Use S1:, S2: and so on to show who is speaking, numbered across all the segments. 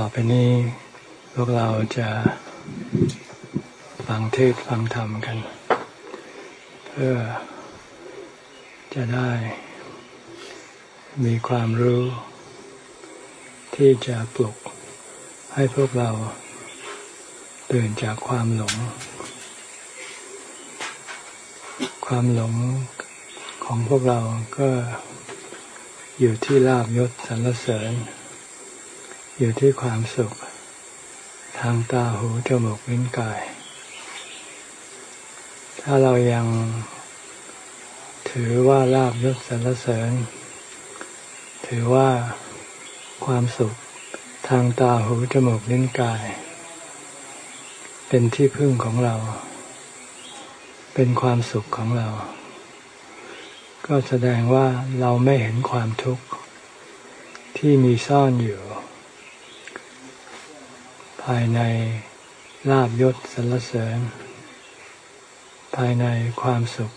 S1: ต่อไปนี้พวกเราจะฟังเทศฟังธรรมกัน เพื่อจะได้มีความรู้ ที่จะปลุกให้พวกเราตื่นจากความหลง ความหลงของพวกเราก็อยู่ที่ลาบยศสรรเสริญ อยู่ที่ความสุข ทางตาหูจมูกลิ้นกาย ถ้าเรายังถือว่าลาบยศสรรเสริญ ถือว่าความสุขทางตาหูจมูกลิ้นกาย เป็นที่พึ่งของเรา เป็นความสุขของเรา ก็แสดงว่าเราไม่เห็นความทุกข์ที่มีซ่อนอยู่ ภายในลาบยศสรรเสริญ ภายในความสุข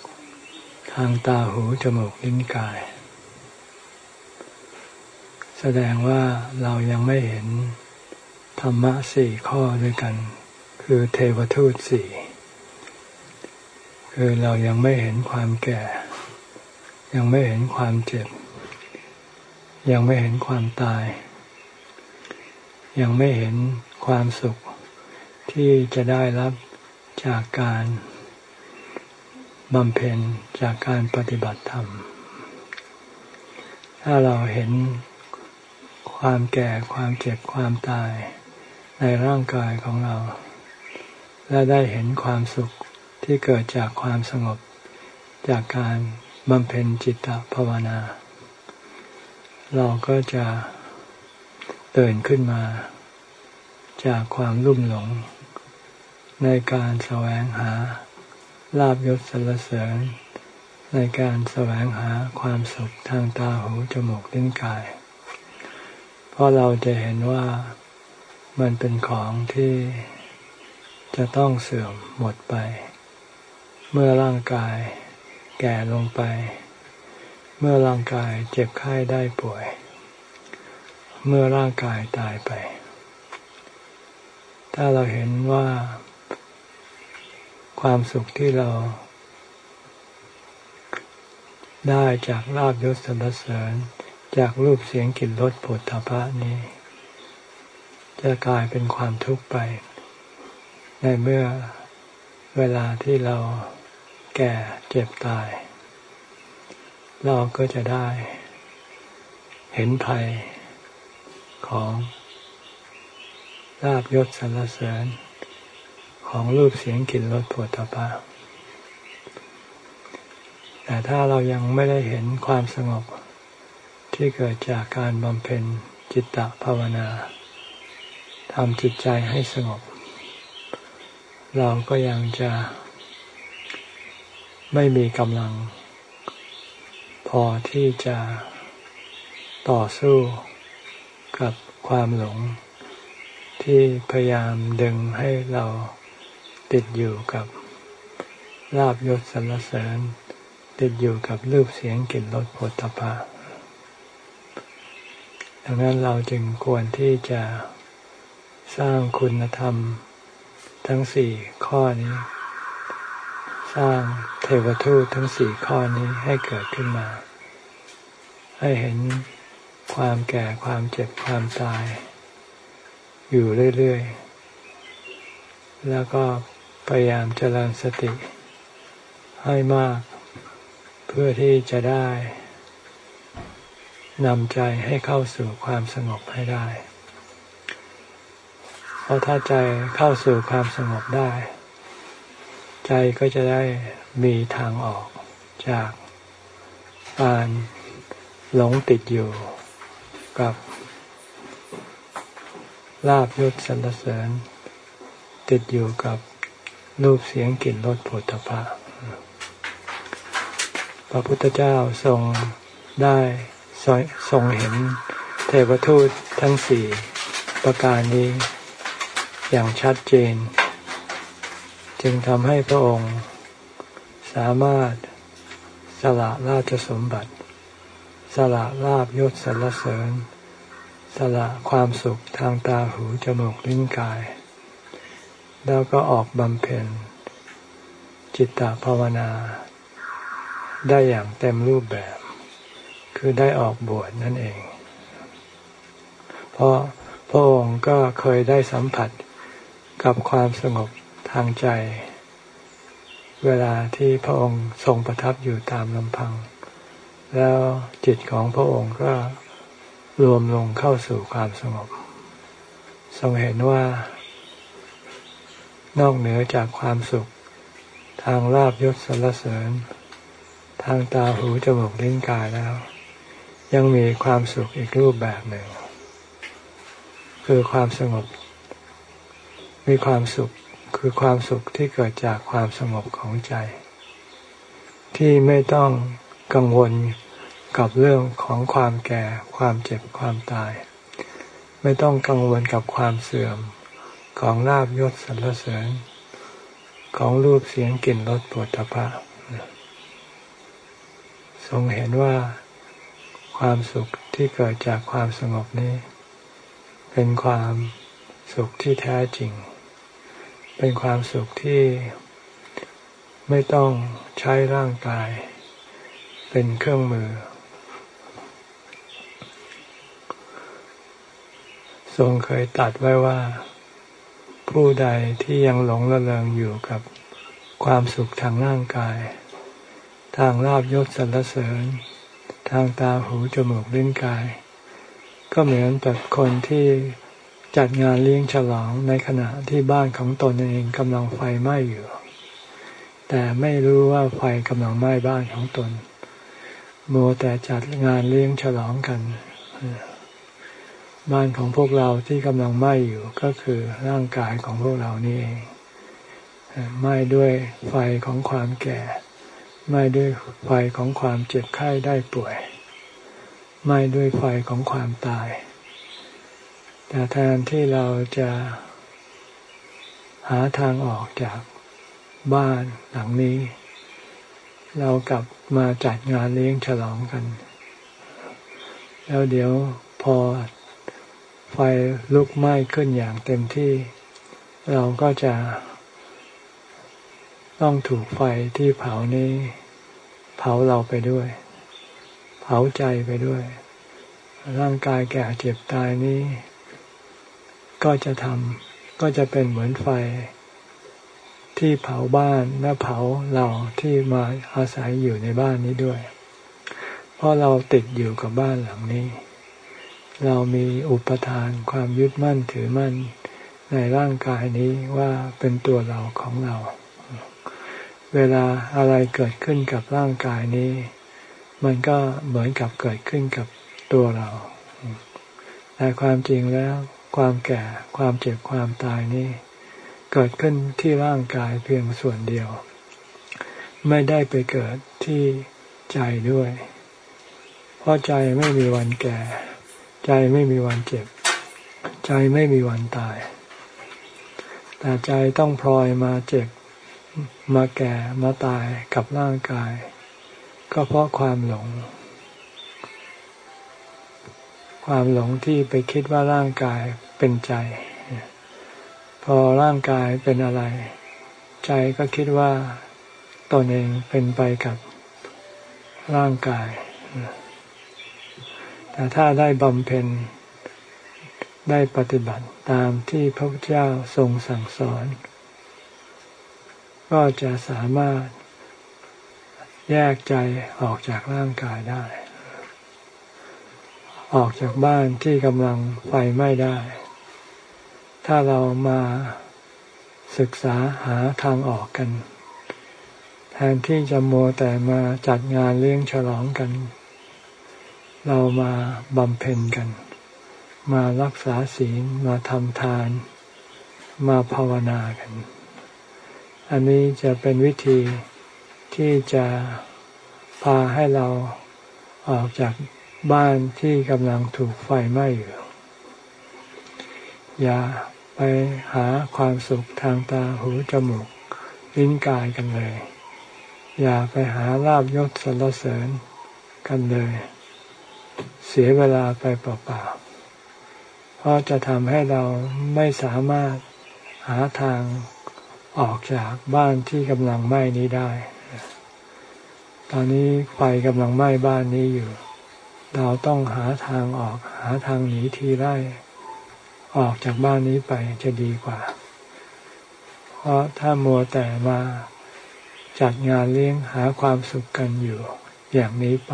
S1: ทางตาหูจมูกลิ้นกาย แสดงว่าเรายังไม่เห็นธรรมะสี่ข้อด้วยกัน คือเทวทูตสี่คือเรายังไม่เห็นความแก่ ยังไม่เห็นความเจ็บ ยังไม่เห็นความตาย ยังไม่เห็น ความสุขที่จะได้รับจากการบำเพ็ญจากการปฏิบัติธรรม ถ้าเราเห็นความแก่ความเจ็บความตายในร่างกายของเรา และได้เห็นความสุขที่เกิดจากความสงบจากการบำเพ็ญจิตตภาวนา เราก็จะตื่นขึ้นมา จากความลุ่มหลง ในการแสวงหาลาบยศสรรเสริญ ในการแสวงหาความสุขทางตาหูจมูกลิ้นกาย เพราะเราจะเห็นว่ามันเป็นของที่จะต้องเสื่อมหมดไป เมื่อร่างกายแก่ลงไป เมื่อร่างกายเจ็บไข้ได้ป่วย เมื่อร่างกายตายไป ถ้าเราเห็นว่าความสุขที่เราได้จากลาบยศสรรเสริญ จากรูปเสียงกลิ่นรสผลทพะนี้ จะกลายเป็นความทุกข์ไป ในเมื่อเวลาที่เราแก่เจ็บตาย เราก็จะได้ เห็นภัยของ ลาบยศสรรเสริญ ของรูปเสียงกลิ่นรสผลตภะแต่ถ้าเรายังไม่ได้เห็นความสงบที่เกิดจากการบำเพ็ญจิตตภาวนาทำจิตใจให้สงบ เราก็ยังจะไม่มีกำลัง พอที่จะต่อสู้กับความหลง ที่พยายามดึงให้เราติดอยู่กับลาบยศสรรเสริญ ติดอยู่กับรูปเสียงกลิ่นรสผลตภะดังนั้นเราจึงควรที่จะสร้างคุณธรรมทั้งสี่ข้อนี้ สร้างเทวทูตทั้งสี่ข้อนี้ให้เกิดขึ้นมา ให้เห็นความแก่ความเจ็บความตาย อยู่เรื่อยๆ แล้วก็พยายามเจริญสติ ให้มาก เพื่อที่จะได้นำใจให้เข้าสู่ความสงบให้ได้ เพราะถ้าใจเข้าสู่ความสงบได้ ใจก็จะได้มีทางออกจากการหลงติดอยู่กับ ลาบยศสรรเสริญ ติดอยู่กับรูปเสียงกลิ่นรสผลตภะพระพุทธเจ้าทรงได้ทรงเห็นเทวทูตทั้งสี่ประการนี้อย่างชัดเจน จึงทำให้พระองค์สามารถสละราชสมบัติ สละลาบยศสรรเสริญ สละความสุขทางตาหูจมูกลิ้นกาย แล้วก็ออกบำเพ็ญจิตตภาวนา ได้อย่างเต็มรูปแบบ คือได้ออกบวชนั่นเอง เพราะพระองค์ก็เคยได้สัมผัสกับความสงบทางใจ เวลาที่พระองค์ทรงประทับอยู่ตามลำพัง แล้วจิตของพระองค์ก็ รวมลงเข้าสู่ความสงบทรงเห็นว่านอกเหนือจากความสุข ทางลาบยศสรรเสริญ ทางตาหูจมูกลิ้นกายแล้ว ยังมีความสุขอีกรูปแบบหนึ่ง คือความสงบ มีความสุขคือความสุขที่เกิดจากความสงบของใจ ที่ไม่ต้องกังวล กับเรื่องของความแก่ ความเจ็บความตาย ไม่ต้องกังวลกับความเสื่อมของลาบยศสรรเสริญ ของรูปเสียงกลิ่นรสปวดตภะทรงเห็นว่าความสุขที่เกิดจากความสงบนี้ เป็นความสุขที่แท้จริง เป็นความสุขที่ไม่ต้องใช้ร่างกาย เป็นเครื่องมือ ทรงเคยตัดไว้ว่า ผู้ใดที่ยังหลงระเริงอยู่กับความสุขทางร่างกาย ทางลาบยศสรรเสริญ ทางตาหูจมูกลิ้นกาย ก็เหมือนแบบคนที่จัดงานเลี้ยงฉลองในขณะที่บ้านของตนเองกำลังไฟไหม้อยู่ แต่ไม่รู้ว่าไฟกำลังไหม้บ้านของตนโมแต่จัดงานเลี้ยงฉลองกัน บ้านของพวกเราที่กำลังไหม้อยู่ก็คือร่างกายของพวกเรานี่เองไหม้ด้วยไฟของความแก่ไหม้ด้วยไฟของความเจ็บไข้ได้ป่วยไหม้ด้วยไฟของความตาย แต่แทนที่เราจะหาทางออกจากบ้านหลังนี้ เรากลับมาจัดงานเลี้ยงฉลองกัน แล้วเดี๋ยวพอ ไฟลุกไหม้ขึ้นอย่างเต็มที่ เราก็จะ ต้องถูกไฟที่เผานี้ เผาเราไปด้วย เผาใจไปด้วย ร่างกายแก่เจ็บตายนี้ ก็จะทำก็จะเป็นเหมือนไฟ ที่เผาบ้านและเผาเราที่มาอาศัยอยู่ในบ้านนี้ด้วย เพราะเราติดอยู่กับบ้านหลังนี้ เรามีอุปทานความยึดมั่นถือมั่นในร่างกายนี้ว่าเป็นตัวเราของเรา เวลาอะไรเกิดขึ้นกับร่างกายนี้ มันก็เหมือนกับเกิดขึ้นกับตัวเรา แต่ความจริงแล้ว ความแก่ความเจ็บความตายนี้ เกิดขึ้นที่ร่างกายเพียงส่วนเดียว ไม่ได้ไปเกิดที่ใจด้วย เพราะใจไม่มีวันแก่ ใจไม่มีวันเจ็บ ใจไม่มีวันตาย แต่ใจต้องพลอยมาเจ็บ มาแก่มาตายกับร่างกาย ก็เพราะความหลง ความหลงที่ไปคิดว่าร่างกายเป็นใจ พอร่างกายเป็นอะไร ใจก็คิดว่าตนเองเป็นไปกับร่างกาย แต่ถ้าได้บำเพ็ญได้ปฏิบัติตามที่พระพุทธเจ้าทรงสั่งสอน ก็จะสามารถแยกใจออกจากร่างกายได้ ออกจากบ้านที่กำลังไฟไหม้ได้ ถ้าเรามาศึกษาหาทางออกกัน แทนที่จะโมแต่มาจัดงานเลี้ยงฉลองกัน เรามาบำเพ็ญกัน มารักษาศีลมาทำทาน มาภาวนากัน อันนี้จะเป็นวิธีที่จะพาให้เราออกจากบ้านที่กำลังถูกไฟไหม้อยู่ อย่าไปหาความสุขทางตาหูจมูกลิ้นกายกันเลย อย่าไปหาลาบยศสรรเสริญกันเลย เสียเวลาไปเปล่าๆ เพราะจะทำให้เราไม่สามารถหาทางออกจากบ้านที่กำลังไหม้นี้ได้ ตอนนี้ไฟกำลังไหม้บ้านนี้อยู่ เราต้องหาทางออกหาทางหนีทีไล่ออกจากบ้านนี้ไปจะดีกว่า เพราะถ้ามัวแต่มาจัดงานเลี้ยงหาความสุขกันอยู่อย่างนี้ไป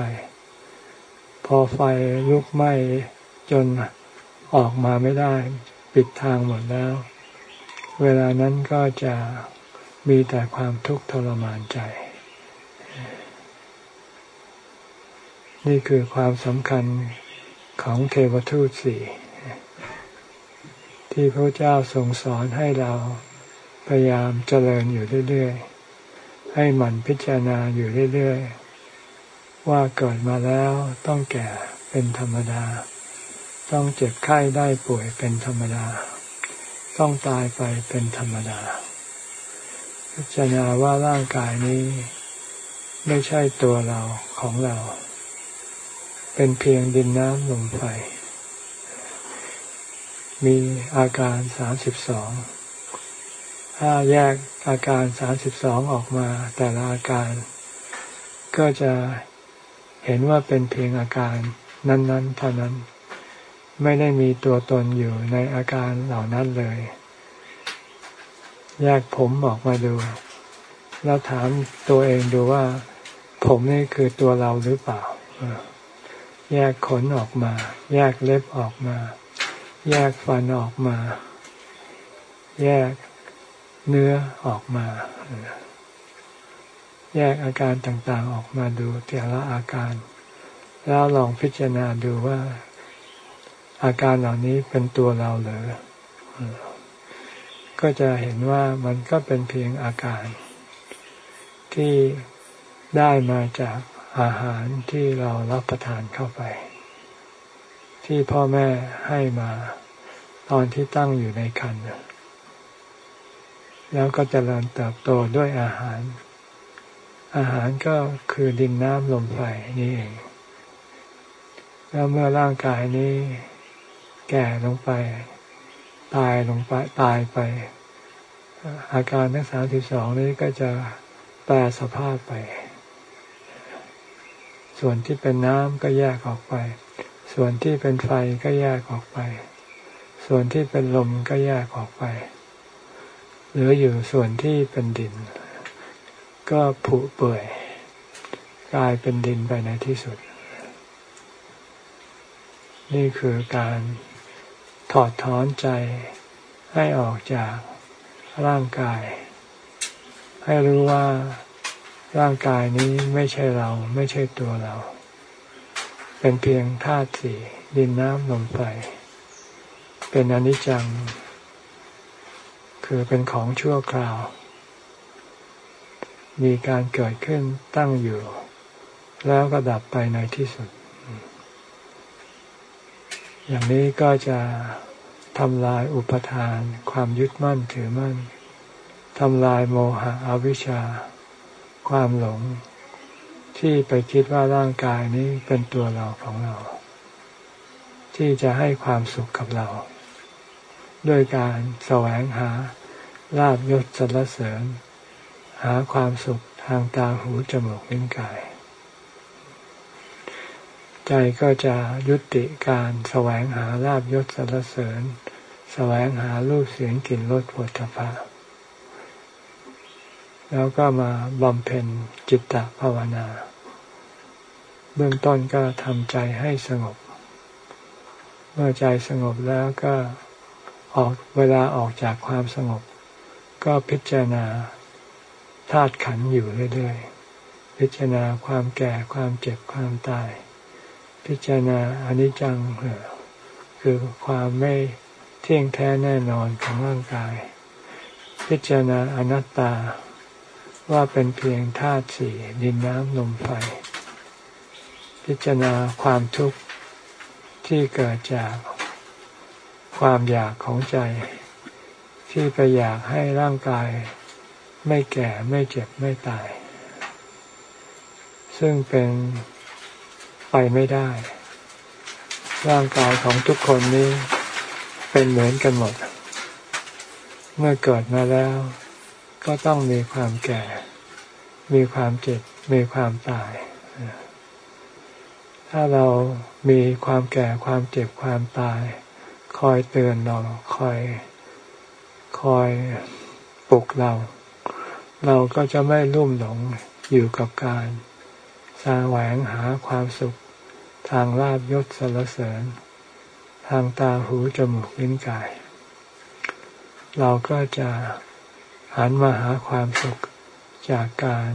S1: พอไฟลุกไหม้จนออกมาไม่ได้ ปิดทางหมดแล้ว เวลานั้นก็จะมีแต่ความทุกข์ทรมานใจ นี่คือความสำคัญของเทวทูตสี่ที่พระเจ้าทรงสอนให้เราพยายามเจริญอยู่เรื่อย ๆ ให้หมั่นพิจารณาอยู่เรื่อย ๆ ว่าเกิดมาแล้วต้องแก่เป็นธรรมดา ต้องเจ็บไข้ได้ป่วยเป็นธรรมดา ต้องตายไปเป็นธรรมดา พิจารณาว่าร่างกายนี้ ไม่ใช่ตัวเราของเรา เป็นเพียงดินน้ำลมไฟ มีอาการสามสิบสองถ้าแยกอาการสามสิบสองออกมาแต่ละอาการก็จะ เห็นว่าเป็นเพียงอาการนั้นๆเท่านั้น ไม่ได้มีตัวตนอยู่ในอาการเหล่านั้นเลย แยกผมออกมาดู แล้วถามตัวเองดูว่า ผมนี่คือตัวเราหรือเปล่า แยกขนออกมา แยกเล็บออกมา แยกฟันออกมา แยกเนื้อออกมา แยกอาการต่างๆออกมาดูแต่ละอาการ แล้วลองพิจารณาดูว่า อาการเหล่านี้เป็นตัวเราหรือก็จะเห็นว่ามันก็เป็นเพียงอาการ ที่ได้มาจากอาหารที่เรารับประทานเข้าไป ที่พ่อแม่ให้มาตอนที่ตั้งอยู่ในครรภ์แล้วก็จเจริญเติบโตด้วยอาหาร อาหารก็คือดินน้ำลมไฟนี่เอง แล้วเมื่อร่างกายนี้ แก่ลงไป ตายลงไปตายไป อาการทั้งสามสิบสองนี้ก็จะแปรสภาพไป ส่วนที่เป็นน้ำก็แยกออกไป ส่วนที่เป็นไฟก็แยกออกไป ส่วนที่เป็นลมก็แยกออกไป เหลืออยู่ส่วนที่เป็นดิน ก็ผุเปื่อย กลายเป็นดินไปในที่สุด นี่คือการถอดถอนใจให้ออกจากร่างกาย ให้รู้ว่าร่างกายนี้ไม่ใช่เราไม่ใช่ตัวเรา เป็นเพียงธาตุสี่ดินน้ำลมไฟเป็นอนิจจัง คือเป็นของชั่วคราว มีการเกิดขึ้นตั้งอยู่ แล้วก็ดับไปในที่สุด อย่างนี้ก็จะทำลายอุปทาน ความยึดมั่นถือมั่นทำลายโมหะอวิชชา ความหลง ที่ไปคิดว่าร่างกายนี้เป็นตัวเราของเรา ที่จะให้ความสุขกับเรา ด้วยการแสวงหาลาบยศสรรเสริญ หาความสุขทางตาหูจมูกลิ้นกาย ใจก็จะยุติการแสวงหาลาบยศสรรเสริญ แสวงหารูปเสียงกลิ่นรสผลพะแล้วก็มาบำเพ็ญจิตตภาวนา เบื้องต้นก็ทำใจให้สงบ เมื่อใจสงบแล้วก็ออกเวลาออกจากความสงบ ก็พิจารณา ธาตุขันอยู่เรื่อยๆ พิจารณาความแก่ความเจ็บความตาย พิจารณาอนิจจังคือความไม่เที่ยงแท้แน่นอนของร่างกาย พิจารณาอนัตตา ว่าเป็นเพียงธาตุสี่ดินน้ำลมไฟ พิจารณาความทุกข์ที่เกิดจากความอยากของใจ ที่ไปอยากให้ร่างกาย ไม่แก่ไม่เจ็บไม่ตาย ซึ่งเป็นไปไม่ได้ ร่างกายของทุกคนนี้เป็นเหมือนกันหมด เมื่อเกิดมาแล้ว ก็ต้องมีความแก่ มีความเจ็บ มีความตาย ถ้าเรามีความแก่ความเจ็บความตาย คอยเตือนเราคอย คอยปลุกเรา เราก็จะไม่ลุ่มหลงอยู่กับการสาแหวงหาความสุข ทางลาบยศสรรเสริญ ทางตาหูจมูกลิ้นกาย เราก็จะหันมาหาความสุขจากการ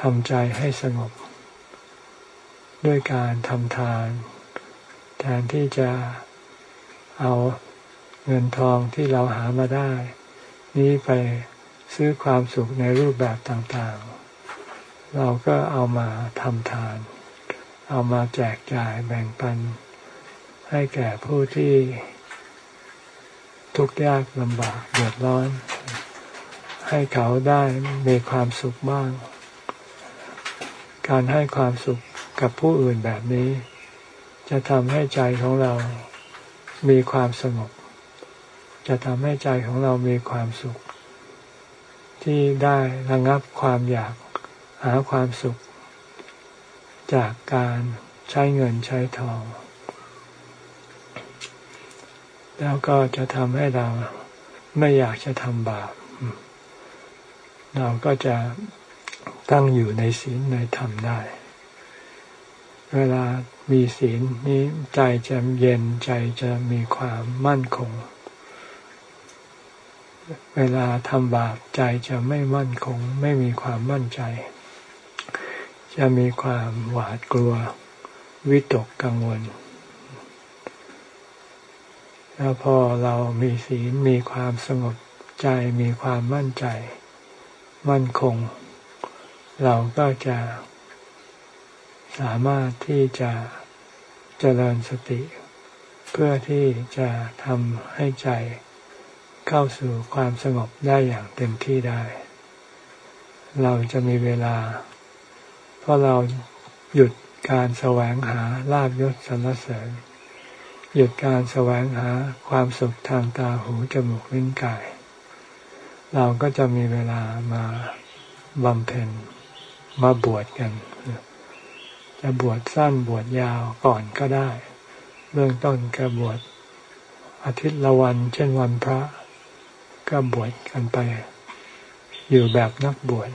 S1: ทำใจให้สงบ ด้วยการทำทาน แทนที่จะเอาเงินทองที่เราหามาได้ นี้ไป ซื้อความสุขในรูปแบบต่างๆ เราก็เอามาทำทาน เอามาแจกจ่ายแบ่งปัน ให้แก่ผู้ที่ทุกข์ยากลำบากเดือดร้อน ให้เขาได้มีความสุขบ้าง การให้ความสุขกับผู้อื่นแบบนี้ จะทำให้ใจของเรามีความสงบ จะทำให้ใจของเรามีความสุข ที่ได้ระงับความอยากหาความสุข จากการใช้เงินใช้ทอง แล้วก็จะทำให้เราไม่อยากจะทำบาป เราก็จะตั้งอยู่ในศีลในธรรมได้ เวลามีศีลนี้ใจจะเย็นใจจะมีความมั่นคง เวลาทำบาปใจจะไม่มั่นคง ไม่มีความมั่นใจ จะมีความหวาดกลัว วิตกกังวล แล้วพอเรามีศีลมีความสงบใจมีความมั่นใจ มั่นคง เราก็จะสามารถที่จะเจริญสติ เพื่อที่จะทำให้ใจ เข้าสู่ความสงบได้อย่างเต็มที่ได้ เราจะมีเวลา เพราะเราหยุดการแสวงหาลาบยศสรรเสริญ หยุดการแสวงหาความสุขทางตาหูจมูกลิ้นกาย เราก็จะมีเวลามาบำเพ็ญมาบวชกัน จะบวชสั้นบวชยาวก่อนก็ได้ เบื้องต้นก็บวชอาทิตย์ละวัน เช่นวันพระ ก็บวชกันไป อยู่แบบนักบวช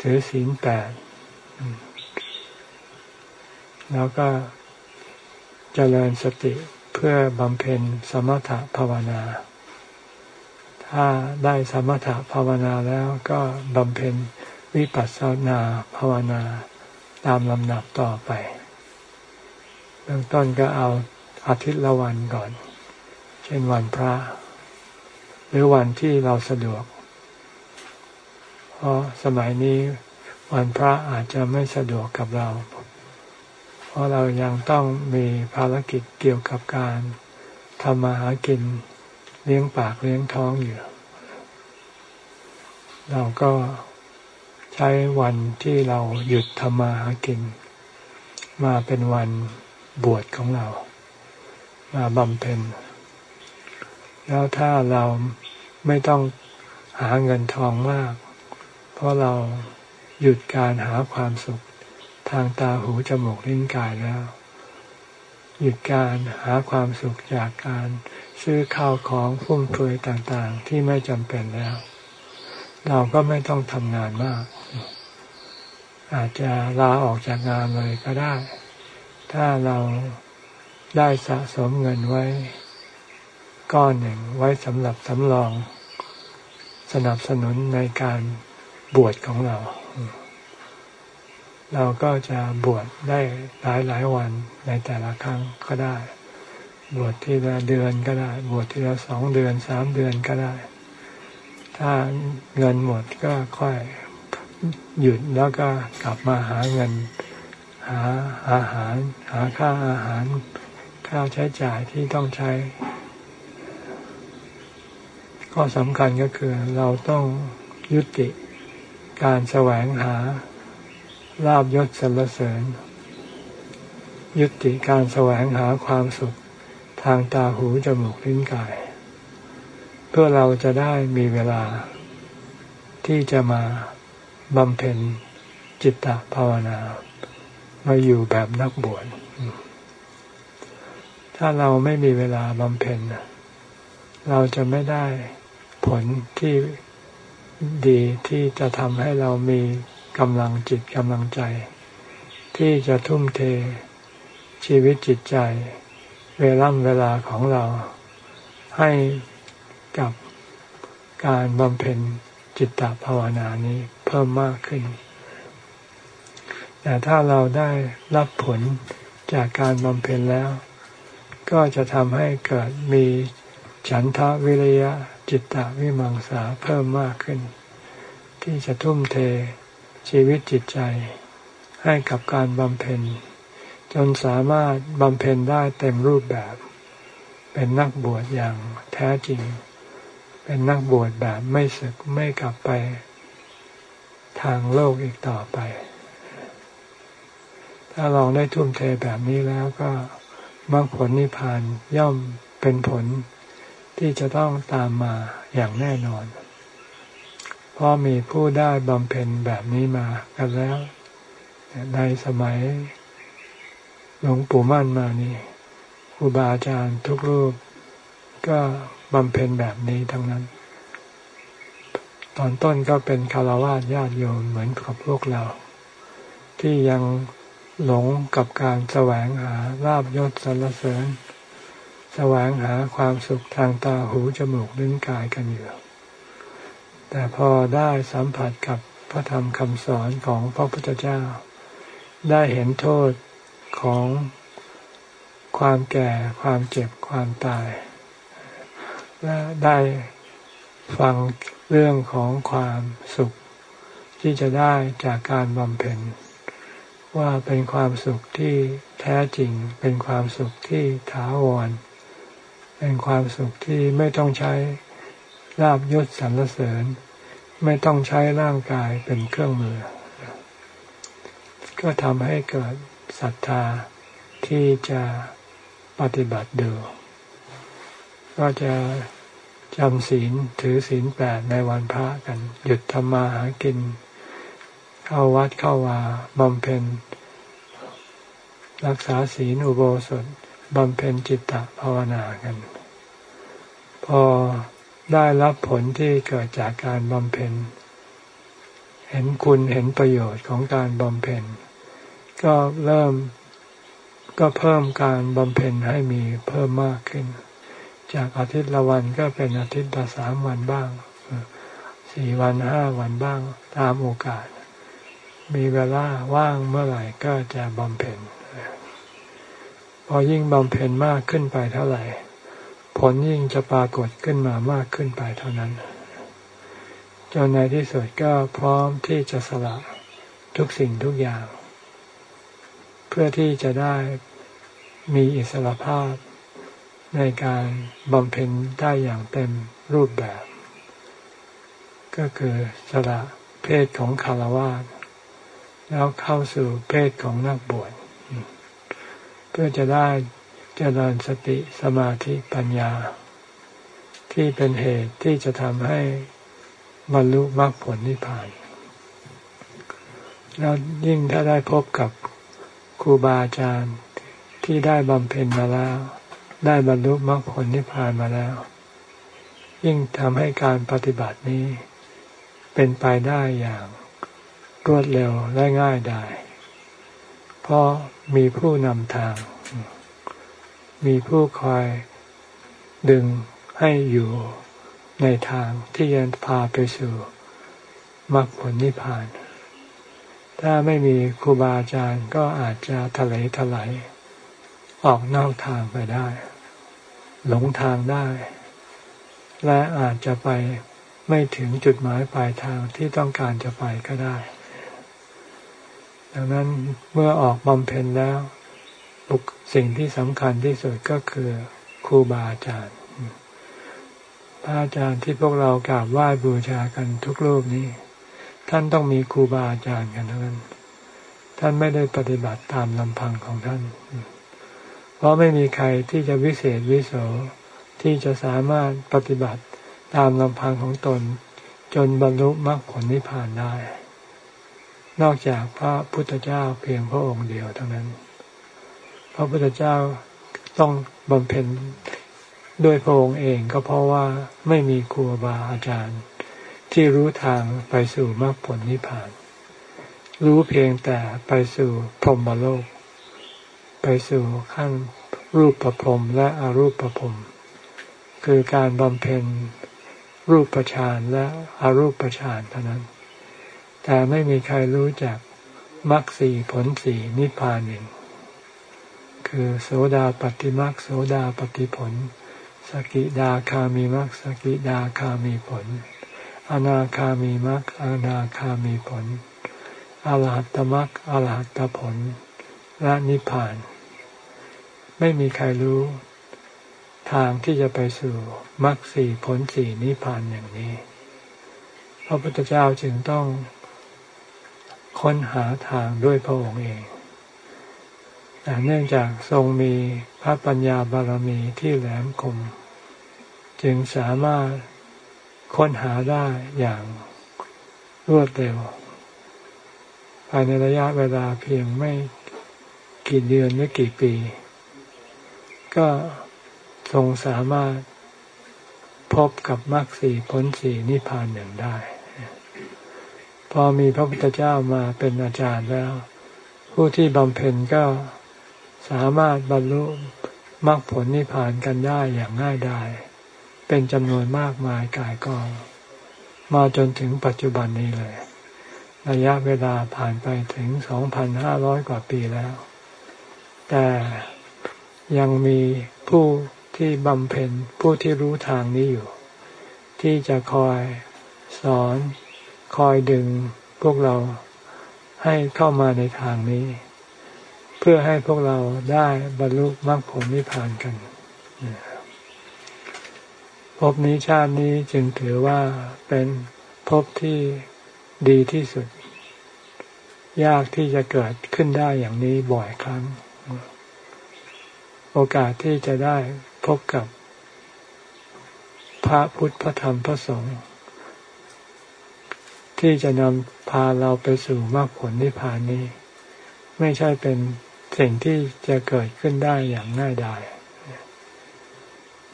S1: ถือศีลแปดแล้วก็เจริญสติเพื่อบำเพ็ญสมถภาวนา ถ้าได้สมถภาวนาแล้วก็บำเพ็ญวิปัสสนาภาวนาตามลำดับต่อไปเบื้องต้นก็เอาอาทิตย์ละวันก่อน เช่นวันพระ หรือวันที่เราสะดวก เพราะสมัยนี้วันพระอาจจะไม่สะดวกกับเรา เพราะเรายังต้องมีภารกิจเกี่ยวกับการทำมาหากินเลี้ยงปากเลี้ยงท้องอยู่ เราก็ใช้วันที่เราหยุดทำมาหากิน มาเป็นวันบวชของเรา มาบำเพ็ญ แล้วถ้าเราไม่ต้องหาเงินทองมาก เพราะเราหยุดการหาความสุขทางตาหูจมูกลิ้นกายแล้ว หยุดการหาความสุขจากการซื้อข้าวของฟุ่มเฟือยต่างๆ ที่ไม่จำเป็นแล้ว เราก็ไม่ต้องทำงานมาก อาจจะลาออกจากงานเลยก็ได้ ถ้าเราได้สะสมเงินไว้ ก้อนหนึ่งไว้สำหรับสำรอง สนับสนุนในการบวชของเรา เราก็จะบวชได้หลายหลายวันในแต่ละครั้งก็ได้ บวชทีละเดือนก็ได้ บวชทีละสองเดือนสามเดือนก็ได้ ถ้าเงินหมดก็ค่อยหยุดแล้วก็กลับมาหาเงิน หาอาหาร หาค่าอาหาร ค่าใช้จ่ายที่ต้องใช้ ก็สำคัญก็คือเราต้องยุติการแสวงหาลาบยศสรรเสริญ ยุติการแสวงหาความสุขทางตาหูจมูกลิ้นกาย เพื่อเราจะได้มีเวลา ที่จะมาบำเพ็ญจิตตภาวนา มาอยู่แบบนักบวชถ้าเราไม่มีเวลาบำเพ็ญเราจะไม่ได้ ผลที่ดีที่จะทำให้เรามีกำลังจิตกำลังใจ ที่จะทุ่มเทชีวิตจิตใจ เวลาเวลาของเราให้กับการบำเพ็ญจิตตภาวนานี้เพิ่มมากขึ้น แต่ถ้าเราได้รับผลจากการบำเพ็ญแล้ว ก็จะทำให้เกิดมีฉันทะวิริยะ จิตตวิมังสาเพิ่มมากขึ้น ที่จะทุ่มเทชีวิตจิตใจ ให้กับการบำเพ็ญ จนสามารถบำเพ็ญได้เต็มรูปแบบ เป็นนักบวชอย่างแท้จริง เป็นนักบวชแบบไม่สึกไม่กลับไปทางโลกอีกต่อไป ถ้าลองได้ทุ่มเทแบบนี้แล้วก็มรรคผลนิพพานย่อมเป็นผล ที่จะต้องตามมาอย่างแน่นอน เพราะมีผู้ได้บำเพ็ญแบบนี้มากันแล้ว ในสมัยหลวงปู่มั่นมานี่ครูบาอาจารย์ทุกรูปก็บำเพ็ญแบบนี้ทั้งนั้น ตอนต้นก็เป็นคารวะญาติโยมเหมือนกับพวกเรา ที่ยังหลงกับการแสวงหาลาบยศสรรเสริญ แสวงหาความสุขทางตาหูจมูกลิ้นกายกันอยู่ แต่พอได้สัมผัสกับพระธรรมคำสอนของพระพุทธเจ้า ได้เห็นโทษของความแก่ ความเจ็บ ความตาย และได้ฟังเรื่องของความสุข ที่จะได้จากการบำเพ็ญว่าเป็นความสุขที่แท้จริงเป็นความสุขที่ถาวร เป็นความสุขที่ไม่ต้องใช้ลาบยศสรรเสริญ ไม่ต้องใช้ร่างกายเป็นเครื่องมือ ก็ทำให้เกิดศรัทธาที่จะปฏิบัติดูก็จะจำศีลถือศีลแปดในวันพระกัน หยุดทำมาหากิน เข้าวัดเข้าวาบำเพ็ญรักษาศีลอุโบสถ บำเพ็ญจิตตภาวนากัน พอได้รับผลที่เกิดจากการบำเพ็ญ เห็นคุณเห็นประโยชน์ของการบำเพ็ญ ก็เริ่มก็เพิ่มการบำเพ็ญให้มีเพิ่มมากขึ้น จากอาทิตย์ละวันก็เป็นอาทิตย์ละสามวันบ้างสี่วันห้าวันบ้างตามโอกาส มีเวลาว่างเมื่อไหร่ก็จะบำเพ็ญ อยิ่งบำเพ็ญมากขึ้นไปเท่าไหร่ ผลยิ่งจะปรากฏขึ้นมามากขึ้นไปเท่านั้น จนในที่สุดก็พร้อมที่จะสละทุกสิ่งทุกอย่าง เพื่อที่จะได้มีอิสระภาพในการบำเพ็ญได้อย่างเต็มรูปแบบ ก็คือสละเพศของคารวะแล้วเข้าสู่เพศของนักบวช เพื่อจะได้เจริญสติสมาธิปัญญา ที่เป็นเหตุที่จะทำให้บรรลุมรรคผลนิพพานแล้วยิ่งถ้าได้พบกับครูบาอาจารย์ที่ได้บำเพ็ญมาแล้ว ได้บรรลุมรรคผลนิพพานมาแล้ว ยิ่งทำให้การปฏิบัตินี้ เป็นไปได้อย่างรวดเร็วและง่ายได้ เพราะ มีผู้นำทาง มีผู้คอยดึงให้อยู่ในทางที่จะพาไปสู่มรรคผลนิพพาน ถ้าไม่มีครูบาอาจารย์ก็อาจจะทะเลทลายออกนอกทางไปได้ หลงทางได้ และอาจจะไปไม่ถึงจุดหมายปลายทางที่ต้องการจะไปก็ได้ ดังนั้นเมื่อออกบำเพ็ญแล้วบุกสิ่งที่สำคัญที่สุดก็คือครูบาอาจารย์ พระอาจารย์ที่พวกเรากราบไหว้บูชากันทุกรูปนี้ ท่านต้องมีครูบาอาจารย์กันทั้งนั้น ท่านไม่ได้ปฏิบัติตามลำพังของท่าน เพราะไม่มีใครที่จะวิเศษวิโสที่จะสามารถปฏิบัติตามลำพังของตน จนบรรลุมรรคผลนิพพานได้ นอกจากพระพุทธเจ้าเพียงพระองค์เดียวเท่านั้น พระพุทธเจ้าต้องบำเพ็ญด้วยพระองค์เองก็เพราะว่าไม่มีครูบาอาจารย์ ที่รู้ทางไปสู่มรรคผลนิพพาน รู้เพียงแต่ไปสู่พรหมโลก ไปสู่ขั้นรูปประพรมและอรูปประพรมคือการบำเพ็ญรูปประชานและอรูปประชานเท่านั้น แต่ไม่มีใครรู้จักมรรคสี่ผลสี่นิพพานหนึ่ง คือโสดาปฏิมรรคโสดาปฏิผล สกิดาคามีมรรคสกิดาคามีผล อนาคามีมรรคอนาคามีผลอรหัตมรรคอรหัตผลและนิพพาน ไม่มีใครรู้ ทางที่จะไปสู่มรรคสี่ผลสี่นิพพานอย่างนี้ พระพุทธเจ้าจึงต้อง ค้นหาทางด้วยพระองค์เอง แต่เนื่องจากทรงมีพระปัญญาบารมีที่แหลมคม จึงสามารถค้นหาได้อย่างรวดเร็ว ภายในระยะเวลาเพียงไม่กี่เดือนหรือกี่ปี ก็ทรงสามารถพบกับมรรคสีผลสีนิพพานหนึ่งได้ พอมีพระพุทธเจ้ามาเป็นอาจารย์แล้ว ผู้ที่บำเพ็ญก็สามารถบรรลุมรรคผลนิพพานกันได้อย่างง่ายดายเป็นจำนวนมากมายกายกอง มาจนถึงปัจจุบันนี้เลย ระยะเวลาผ่านไปถึงสองพันห้าร้อยกว่าปีแล้ว แต่ยังมีผู้ที่บำเพ็ญผู้ที่รู้ทางนี้อยู่ ที่จะคอยสอน คอยดึงพวกเราให้เข้ามาในทางนี้ เพื่อให้พวกเราได้บรรลุมรรคผลนิพพานกันภพนี้ชาตินี้จึงถือว่าเป็นภพที่ดีที่สุด ยากที่จะเกิดขึ้นได้อย่างนี้บ่อยครั้ง โอกาสที่จะได้พบกับพระพุทธพระธรรมพระสงฆ์ ที่จะนำพาเราไปสู่มรรคผลนิพพานนี้ ไม่ใช่เป็นสิ่งที่จะเกิดขึ้นได้อย่างง่ายดาย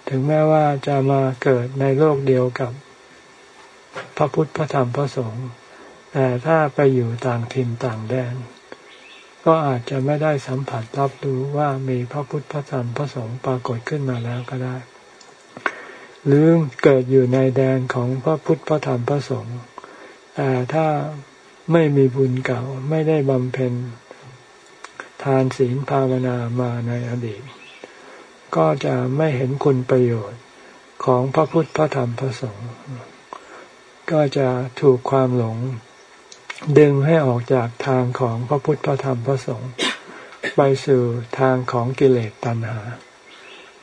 S1: ถึงแม้ว่าจะมาเกิดในโลกเดียวกับพระพุทธพระธรรมพระสงฆ์แต่ถ้าไปอยู่ต่างถิ่นต่างแดน ก็อาจจะไม่ได้สัมผัสรับรู้ว่ามีพระพุทธพระธรรมพระสงฆ์ปรากฏขึ้นมาแล้วก็ได้ หรือเกิดอยู่ในแดนของพระพุทธพระธรรมพระสงฆ์ ถ้าไม่มีบุญเก่าไม่ได้บำเพ็ญทานศีลภาวนามาในอดีต ก็จะไม่เห็นคุณประโยชน์ของพระพุทธพระธรรมพระสงฆ์ก็จะถูกความหลง ดึงให้ออกจากทางของพระพุทธพระธรรมพระสงฆ์ไปสู่ทางของกิเลสตัณหา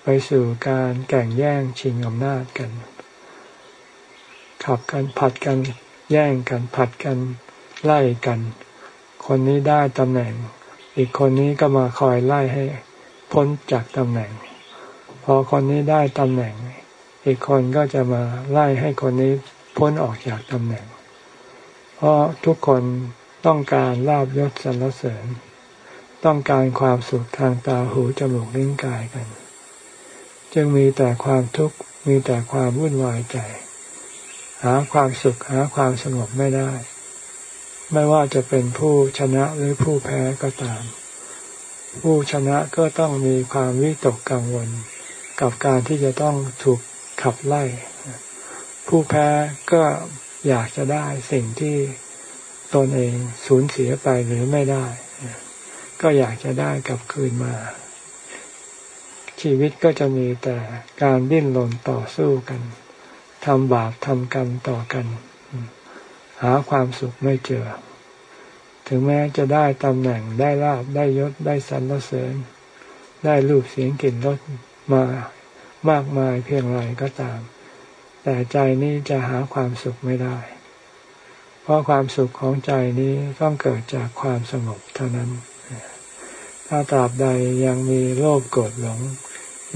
S1: ไปสู่การแข่งแย่งชิงอำนาจกัน ขับกันผัดกัน แย่งกันผัดกันไล่กัน คนนี้ได้ตำแหน่ง อีกคนนี้ก็มาคอยไล่ให้พ้นจากตำแหน่ง พอคนนี้ได้ตำแหน่ง อีกคนก็จะมาไล่ให้คนนี้พ้นออกจากตำแหน่ง เพราะทุกคนต้องการลาบยศสรรเสริญ ต้องการความสุขทางตาหูจมูกลิ้นกายกัน จึงมีแต่ความทุกข์มีแต่ความวุ่นวายใจ หาความสุขหาความสงบไม่ได้ ไม่ว่าจะเป็นผู้ชนะหรือผู้แพ้ก็ตาม ผู้ชนะก็ต้องมีความวิตกกังวล กับการที่จะต้องถูกขับไล่ ผู้แพ้ก็อยากจะได้สิ่งที่ตนเองสูญเสียไปหรือไม่ได้ ก็อยากจะได้กลับคืนมา ชีวิตก็จะมีแต่การดิ้นรนต่อสู้กัน ทำบาปทำกรรมต่อกัน หาความสุขไม่เจอ ถึงแม้จะได้ตำแหน่งได้ลาบได้ยศได้สรรเสริญ ได้รูปเสียงกลิ่นรสมามากมายเพียงไรก็ตาม แต่ใจนี้จะหาความสุขไม่ได้ เพราะความสุขของใจนี้ต้องเกิดจากความสงบเท่านั้น ถ้าตราบใดยังมีโลภโกรธหลง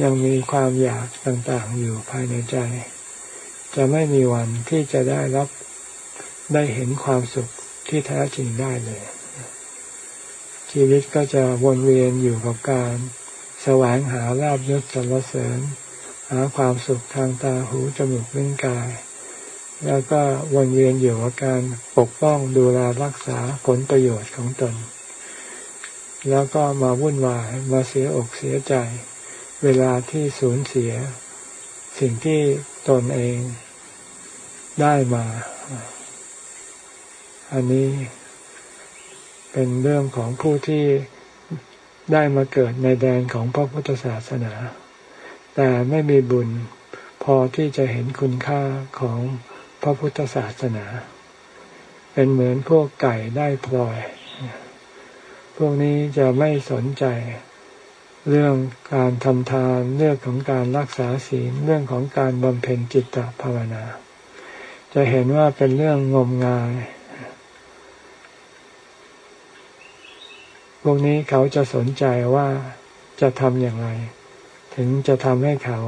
S1: ยังมีความอยากต่างๆอยู่ภายในใจ จะไม่มีวันที่จะได้รับได้เห็นความสุขที่แท้จริงได้เลย ชีวิตก็จะวนเวียนอยู่กับการแสวงหาลาบยศสรรเสริญ หาความสุขทางตาหูจมูกลิ้นกาย แล้วก็วนเวียนอยู่กับการปกป้องดูแลรักษาผลประโยชน์ของตน แล้วก็มาวุ่นวายมาเสียอกเสียใจ เวลาที่สูญเสีย สิ่งที่ตนเอง ได้มา อันนี้เป็นเรื่องของผู้ที่ได้มาเกิดในแดนของพระพุทธศาสนา แต่ไม่มีบุญพอที่จะเห็นคุณค่าของพระพุทธศาสนา เป็นเหมือนพวกไก่ได้พลอย พวกนี้จะไม่สนใจเรื่องการทำทานเรื่องของการรักษาศีลเรื่องของการบำเพ็ญจิตตภาวนา จะเห็นว่าเป็นเรื่องงมงาย พวกนี้เขาจะสนใจว่าจะทำอย่างไร ถึงจะทำให้เขา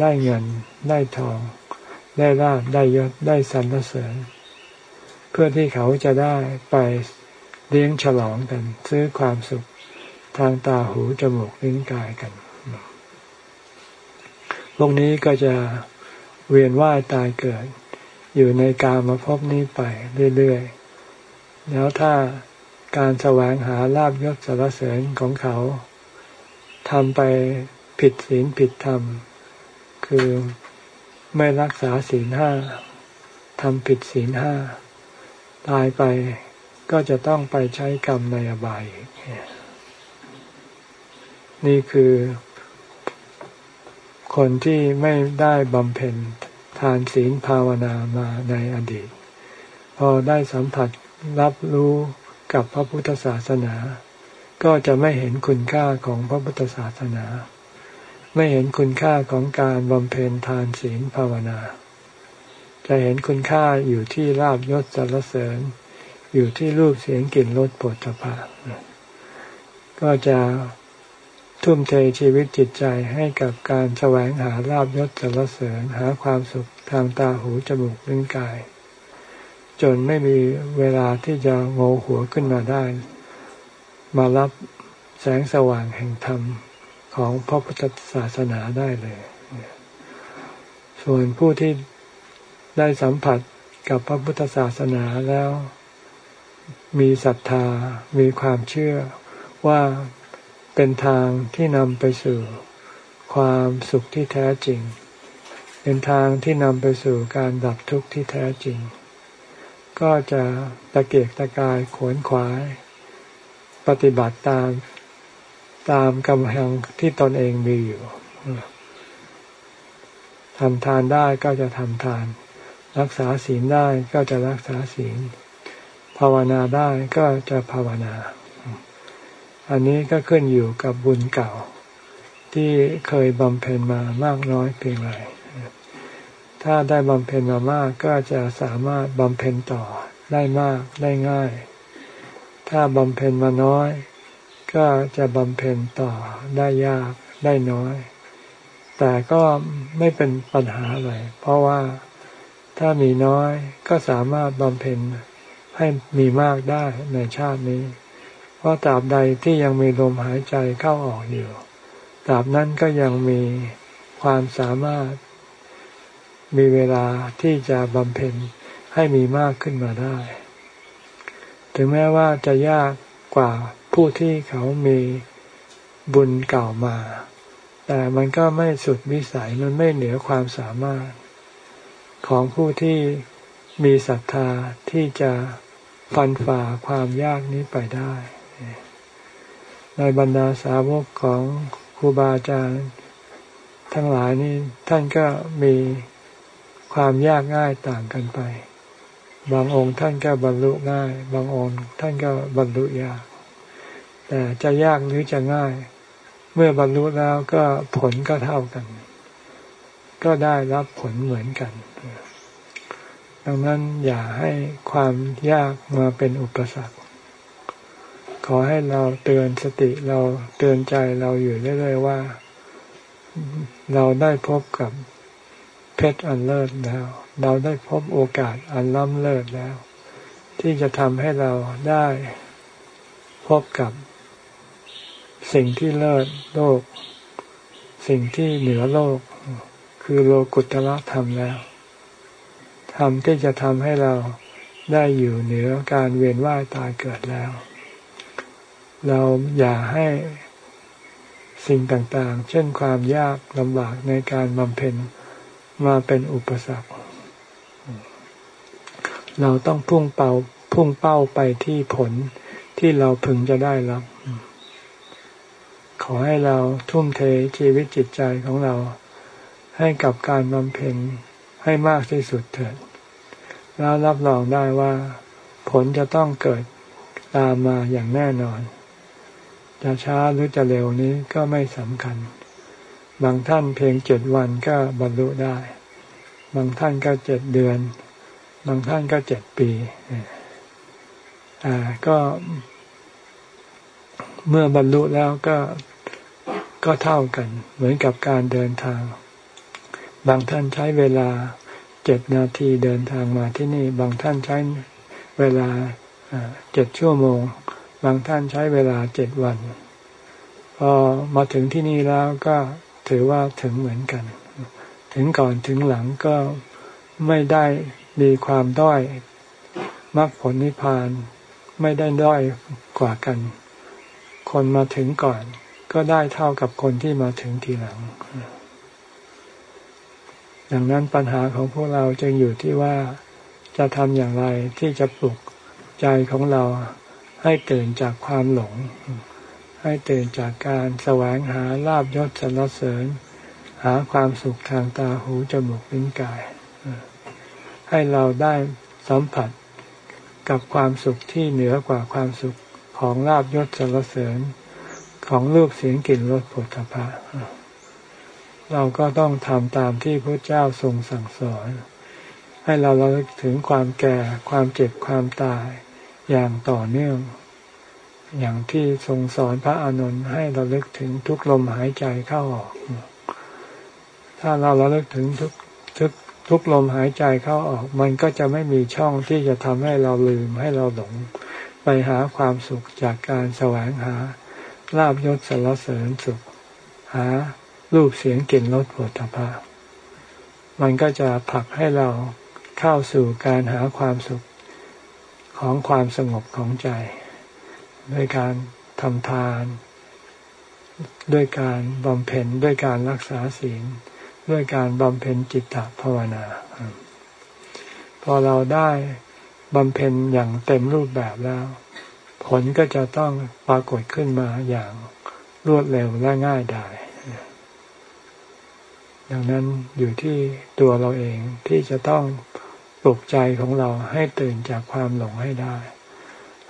S1: ได้เงิน ได้ทอง ได้ลาภได้ยศได้สรรเสริญ เพื่อที่เขาจะได้ไปเลี้ยงฉลองกัน ซื้อความสุขทางตาหูจมูกลิ้นกายกัน พวกนี้ก็จะเวียนว่ายตายเกิด อยู่ในการมาพบนี้ไปเรื่อยๆ แล้วถ้าการแสวงหาลาบยศสารเสริญของเขาทำไปผิดศีลผิดธรรม คือไม่รักษาศีลห้าทำผิดศีลห้า ตายไปก็จะต้องไปใช้กรรมในอบาย นี่คือ คนที่ไม่ได้บำเพ็ญ ทานศีลภาวนามาในอดีต พอได้สัมผัสรับรู้กับพระพุทธศาสนา ก็จะไม่เห็นคุณค่าของพระพุทธศาสนา ไม่เห็นคุณค่าของการบำเพ็ญทานศีลภาวนา จะเห็นคุณค่าอยู่ที่ลาบยศสรรเสริญ อยู่ที่รูปเสียงกลิ่นรสปวดภาก็จะ ทุ่มเทชีวิตจิตใจให้กับการแสวงหาลาบยศสรรเสริญหาความสุขทางตาหูจมูกลิ้นกาย จนไม่มีเวลาที่จะโงหัวขึ้นมาได้ มารับแสงสว่างแห่งธรรมของพระพุทธศาสนาได้เลย ส่วนผู้ที่ได้สัมผัสกับพระพุทธศาสนาแล้ว มีศรัทธา มีความเชื่อว่า เป็นทางที่นำไปสู่ความสุขที่แท้จริง เป็นทางที่นำไปสู่การดับทุกข์ที่แท้จริง ก็จะตะเกียกตะกายขวนขวาย ปฏิบัติตามตามกำแพงที่ตนเองมีอยู่ทำทานได้ก็จะทำทาน รักษาศีลได้ก็จะรักษาศีล ภาวนาได้ก็จะภาวนา อันนี้ก็ขึ้นอยู่กับบุญเก่า ที่เคยบำเพ็ญมามากน้อยเพียงไร ถ้าได้บำเพ็ญมามากก็จะสามารถบำเพ็ญต่อได้มากได้ง่าย ถ้าบำเพ็ญมาน้อย ก็จะบำเพ็ญต่อได้ยากได้น้อย แต่ก็ไม่เป็นปัญหาอะไร เพราะว่าถ้ามีน้อยก็สามารถบำเพ็ญให้มีมากได้ในชาตินี้ ราะตราบใดที่ยังมีลมหายใจเข้าออกอยู่ตราบนั้นก็ยังมีความสามารถ มีเวลาที่จะบำเพ็ญให้มีมากขึ้นมาได้ ถึงแม้ว่าจะยากกว่าผู้ที่เขามีบุญเก่ามา แต่มันก็ไม่สุดวิสัยมันไม่เหนือความสามารถ ของผู้ที่มีศรัทธาที่จะฟันฝ่าความยากนี้ไปได้ ในบรรดาสาวกของครูบาอาจารย์ทั้งหลายนี้ท่านก็มีความยากง่ายต่างกันไป บางองค์ท่านก็บรรลุง่าย บางองค์ท่านก็บรรลุยาก แต่จะยากหรือจะง่าย เมื่อบรรลุแล้วก็ผลก็เท่ากัน ก็ได้รับผลเหมือนกัน ดังนั้นอย่าให้ความยากมาเป็นอุปสรรค ขอให้เราเตือนสติเราเตือนใจเราอยู่เรื่อยๆว่า เราได้พบกับเพชรอันเลิศแล้ว เราได้พบโอกาสอันล้ำเลิศแล้ว ที่จะทำให้เราได้พบกับ สิ่งที่เลิศโลก สิ่งที่เหนือโลก คือโลกุตละธรรมแล้วธรรมที่จะทำให้เราได้อยู่เหนือการเวียนว่ายตายเกิดแล้ว เราอย่าให้สิ่งต่างๆ เช่นความยากลำบากในการบำเพ็ญมาเป็นอุปสรรค เราต้องพุ่งเป้าพุ่งเป้าไปที่ผลที่เราพึงจะได้รับ ขอให้เราทุ่มเทชีวิตจิตใจของเรา ให้กับการบำเพ็ญให้มากที่สุดเถิด แล้วรับรองได้ว่า ผลจะต้องเกิดตามมาอย่างแน่นอน จะช้าหรือจะเร็วนี้ก็ไม่สำคัญ บางท่านเพียงเจ็ดวันก็บรรลุได้ บางท่านก็เจ็ดเดือน บางท่านก็เจ็ดปีอ่าก็เมื่อบรรลุแล้วก็ก็เท่ากัน เหมือนกับการเดินทาง บางท่านใช้เวลาเจ็ดนาทีเดินทางมาที่นี่ บางท่านใช้เวลาเจ็ดชั่วโมง บางท่านใช้เวลาเจ็ดวัน พอมาถึงที่นี่แล้วก็ถือว่าถึงเหมือนกัน ถึงก่อนถึงหลังก็ไม่ได้มีความด้อยมรรคผลนิพพานไม่ได้ด้อยกว่ากัน คนมาถึงก่อน ก็ได้เท่ากับคนที่มาถึงทีหลัง ดังนั้นปัญหาของพวกเราจึงอยู่ที่ว่าจะทำอย่างไรที่จะปลุกใจของเรา ให้ตื่นจากความหลง ให้ตื่นจากการแสวงหาลาบยศสรรเสริญ หาความสุขทางตาหูจมูกลิ้นกาย ให้เราได้สัมผัสกับความสุขที่เหนือกว่าความสุขของลาบยศสรรเสริญของรูปเสียงกลิ่นรสผลพะเราก็ต้องทำตามที่พระเจ้าทรงสั่งสอน ให้เราเราถึงความแก่ความเจ็บความตาย อย่างต่อเนื่อง อย่างที่ทรงสอนพระอานนท์ให้เราเลิกถึงทุกลมหายใจเข้าออก ถ้าเราเราเลิกถึงทุกทุกทุกลมหายใจเข้าออก มันก็จะไม่มีช่องที่จะทำให้เราลืมให้เราหลง ไปหาความสุขจากการแสวงหาลาบยศสรรเสริญสุข หารูปเสียงกลิ่นรสผลิตภัณฑ์มันก็จะผลักให้เราเข้าสู่การหาความสุข ของความสงบของใจ ด้วยการทำทาน ด้วยการบำเพ็ญด้วยการรักษาศีล ด้วยการบำเพ็ญจิตตภาวนา พอเราได้บำเพ็ญอย่างเต็มรูปแบบแล้ว ผลก็จะต้องปรากฏขึ้นมาอย่างรวดเร็วและง่ายดายดังนั้นอยู่ที่ตัวเราเองที่จะต้อง ปลุกใจของเราให้ตื่นจากความหลงให้ได้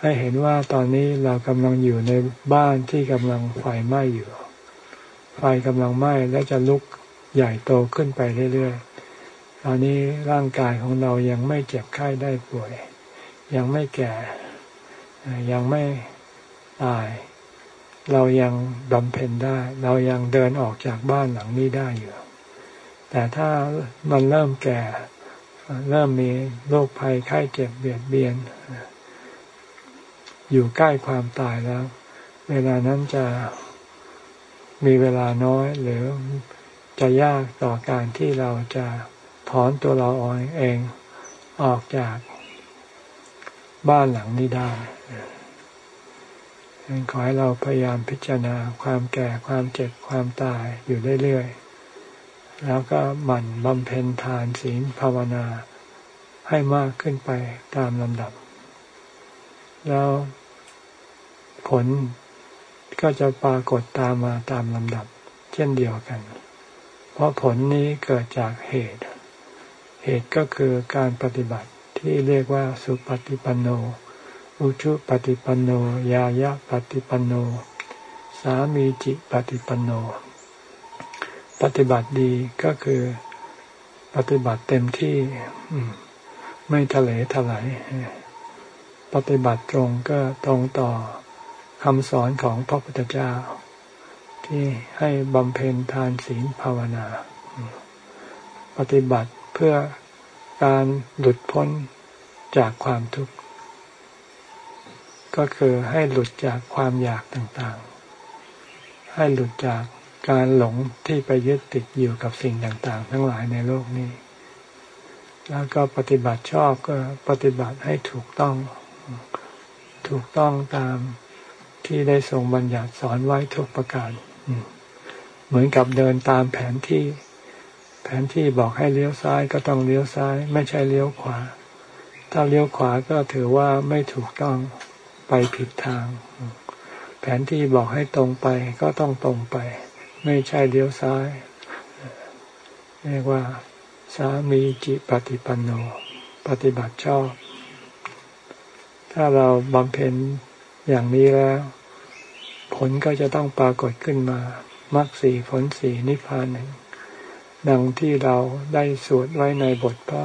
S1: ให้เห็นว่าตอนนี้เรากำลังอยู่ในบ้านที่กำลังไฟไหม้อยู่ ไฟกำลังไหม้และจะลุกใหญ่โตขึ้นไปเรื่อยๆ ตอนนี้ร่างกายของเรายังไม่เจ็บไข้ได้ป่วย ยังไม่แก่ ยังไม่ตาย เรายังบำเพ็ญได้ เรายังเดินออกจากบ้านหลังนี้ได้อยู่ แต่ถ้ามันเริ่มแก่ เริ่มมีโรคภัยไข้เจ็บเบียดเบียน อยู่ใกล้ความตายแล้ว เวลานั้นจะมีเวลาน้อยหรือจะยากต่อการที่เราจะถอนตัวเราเองออกจากบ้านหลังนี้ได้ขอให้เราพยายามพิจารณาความแก่ความเจ็บความตายอยู่เรื่อยๆ แล้วก็หมั่นบำเพ็ญทานศีลภาวนาให้มากขึ้นไปตามลำดับ แล้วผลก็จะปรากฏตามมาตามลำดับ เช่นเดียวกัน เพราะผลนี้เกิดจากเหตุ เหตุก็คือการปฏิบัติที่เรียกว่าสุปฏิปันโน อุชุปฏิปันโน ยายะปฏิปันโน สามีจิปฏิปันโน ปฏิบัติดีก็คือปฏิบัติเต็มที่ไม่ทะเลทลายปฏิบัติตรงก็ตรงต่อคำสอนของพระพุทธเจ้า ที่ให้บำเพ็ญทานศีลภาวนา ปฏิบัติเพื่อการหลุดพ้นจากความทุกข์ ก็คือให้หลุดจากความอยากต่างๆ ให้หลุดจาก การหลงที่ไปยึดติดอยู่กับสิ่งต่าง ๆ ทั้งหลายในโลกนี้ แล้วก็ปฏิบัติชอบก็ปฏิบัติให้ถูกต้องถูกต้องตามที่ได้ทรงบัญญัติสอนไว้ทุกประการ เหมือนกับเดินตามแผนที่ แผนที่บอกให้เลี้ยวซ้ายก็ต้องเลี้ยวซ้าย ไม่ใช่เลี้ยวขวา ถ้าเลี้ยวขวาก็ถือว่าไม่ถูกต้องไปผิดทาง แผนที่บอกให้ตรงไปก็ต้องตรงไป ไม่ใช่เลี้ยวซ้าย เรียกว่า สามีจิปฏิปันโน ปฏิบัติชอบ ถ้าเราบำเพ็ญอย่างนี้แล้ว ผลก็จะต้องปรากฏขึ้นมามรรคสีผลสีนิพพานหนึ่งดังที่เราได้สวดไว้ในบทพระ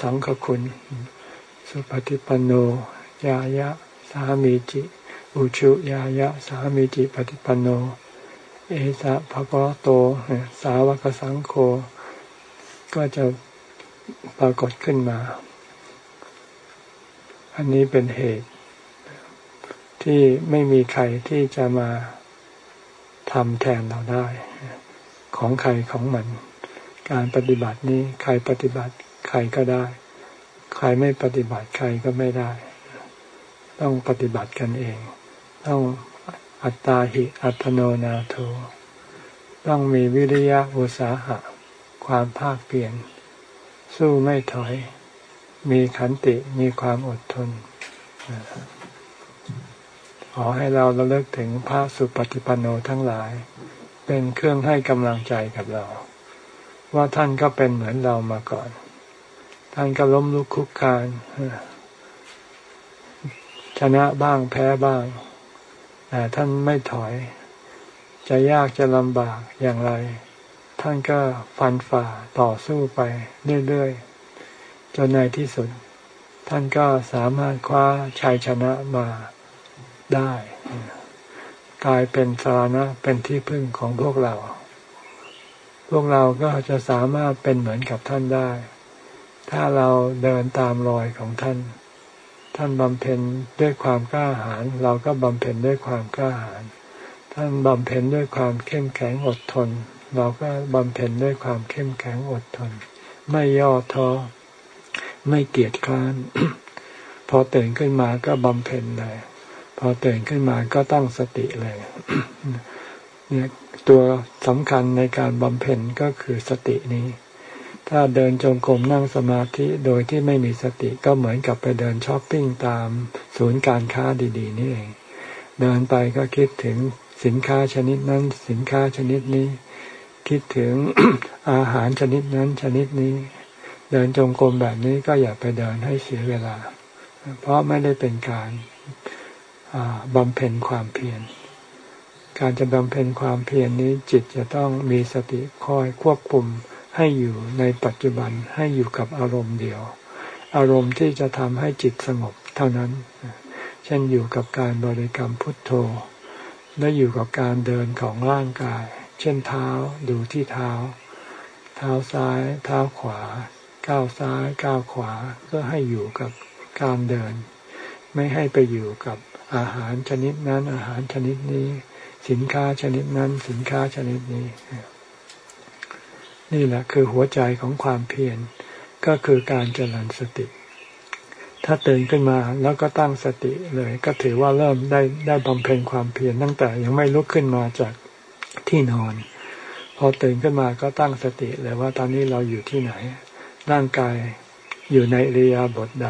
S1: สังฆคุณ สุปฏิปันโน ยายะ สามีจิ อุชุยายะ สามีจิปฏิปันโน เอสะภะกะโต สาวกสังโฆก็จะปรากฏขึ้นมา อันนี้เป็นเหตุ ที่ไม่มีใครที่จะมาทำแทนเราได้ ของใครของมัน การปฏิบัตินี้ใครปฏิบัติใครก็ได้ ใครไม่ปฏิบัติใครก็ไม่ได้ ต้องปฏิบัติกันเอง ต้อง อัตตาหิอัตโนนาโถต้องมีวิริยะอุสาหะ ความภาคเปลี่ยน สู้ไม่ถอย มีขันติมีความอดทน ขอให้เราระลึกถึงพระสุปฏิปันโนทั้งหลาย เป็นเครื่องให้กำลังใจกับเรา ว่าท่านก็เป็นเหมือนเรามาก่อน ท่านก็ล้มลุกคุกคานชนะบ้างแพ้บ้าง แต่ท่านไม่ถอย จะยากจะลำบากอย่างไร ท่านก็ฟันฝ่าต่อสู้ไปเรื่อยๆ จนในที่สุด ท่านก็สามารถคว้าชัยชนะมาได้ กลายเป็นสาระเป็นที่พึ่งของพวกเรา พวกเราก็จะสามารถเป็นเหมือนกับท่านได้ ถ้าเราเดินตามรอยของท่าน ท่านบำเพ็ญด้วยความกล้าหาญเราก็บำเพ็ญด้วยความกล้าหาญท่านบำเพ็ญด้วยความเข้มแข็งอดทน เราก็บำเพ็ญด้วยความเข้มแข็งอดทน ไม่ย่อท้อไม่เกียจคร้าน พอตื่นขึ้นมาก็บำเพ็ญเลยพอตื่นขึ้นมาก็ตั้งสติเลยเนี่ยตัวสำคัญในการบำเพ็ญก็คือสตินี้ ถ้าเดินจงกรมนั่งสมาธิโดยที่ไม่มีสติก็เหมือนกับไปเดินช้อปปิ้งตามศูนย์การค้าดีๆนี่เอง เดินไปก็คิดถึงสินค้าชนิดนั้น สินค้าชนิดนี้ คิดถึงอาหารชนิดนั้นชนิดนี้ เดินจงกรมแบบนี้ก็อย่าไปเดินให้เสียเวลา เพราะไม่ได้เป็นการบำเพ็ญความเพียร การจะบำเพ็ญความเพียรนี้จิตจะต้องมีสติคอยควบคุม ให้อยู่ในปัจจุบันให้อยู่กับอารมณ์เดียว อารมณ์ที่จะทำให้จิตสงบเท่านั้น เช่นอยู่กับการบริกรรมพุทโธ และอยู่กับการเดินของร่างกาย เช่นเท้าดูที่เท้า เท้าซ้าย เท้าขวา ก้าวซ้ายก้าวขวาก็ให้อยู่กับการเดิน ไม่ให้ไปอยู่กับอาหารชนิดนั้นอาหารชนิดนี้ สินค้าชนิดนั้นสินค้าชนิดนี้ นี่แหละคือหัวใจของความเพียรก็คือการเจริญสติ ถ้าตื่นขึ้นมาแล้วก็ตั้งสติเลย ก็ถือว่าเริ่มได้ได้บำเพ็ญความเพียรตั้งแต่ยังไม่ลุกขึ้นมาจากที่นอน พอตื่นขึ้นมาก็ตั้งสติเลยว่าตอนนี้เราอยู่ที่ไหน ร่างกายอยู่ในเรียบทใด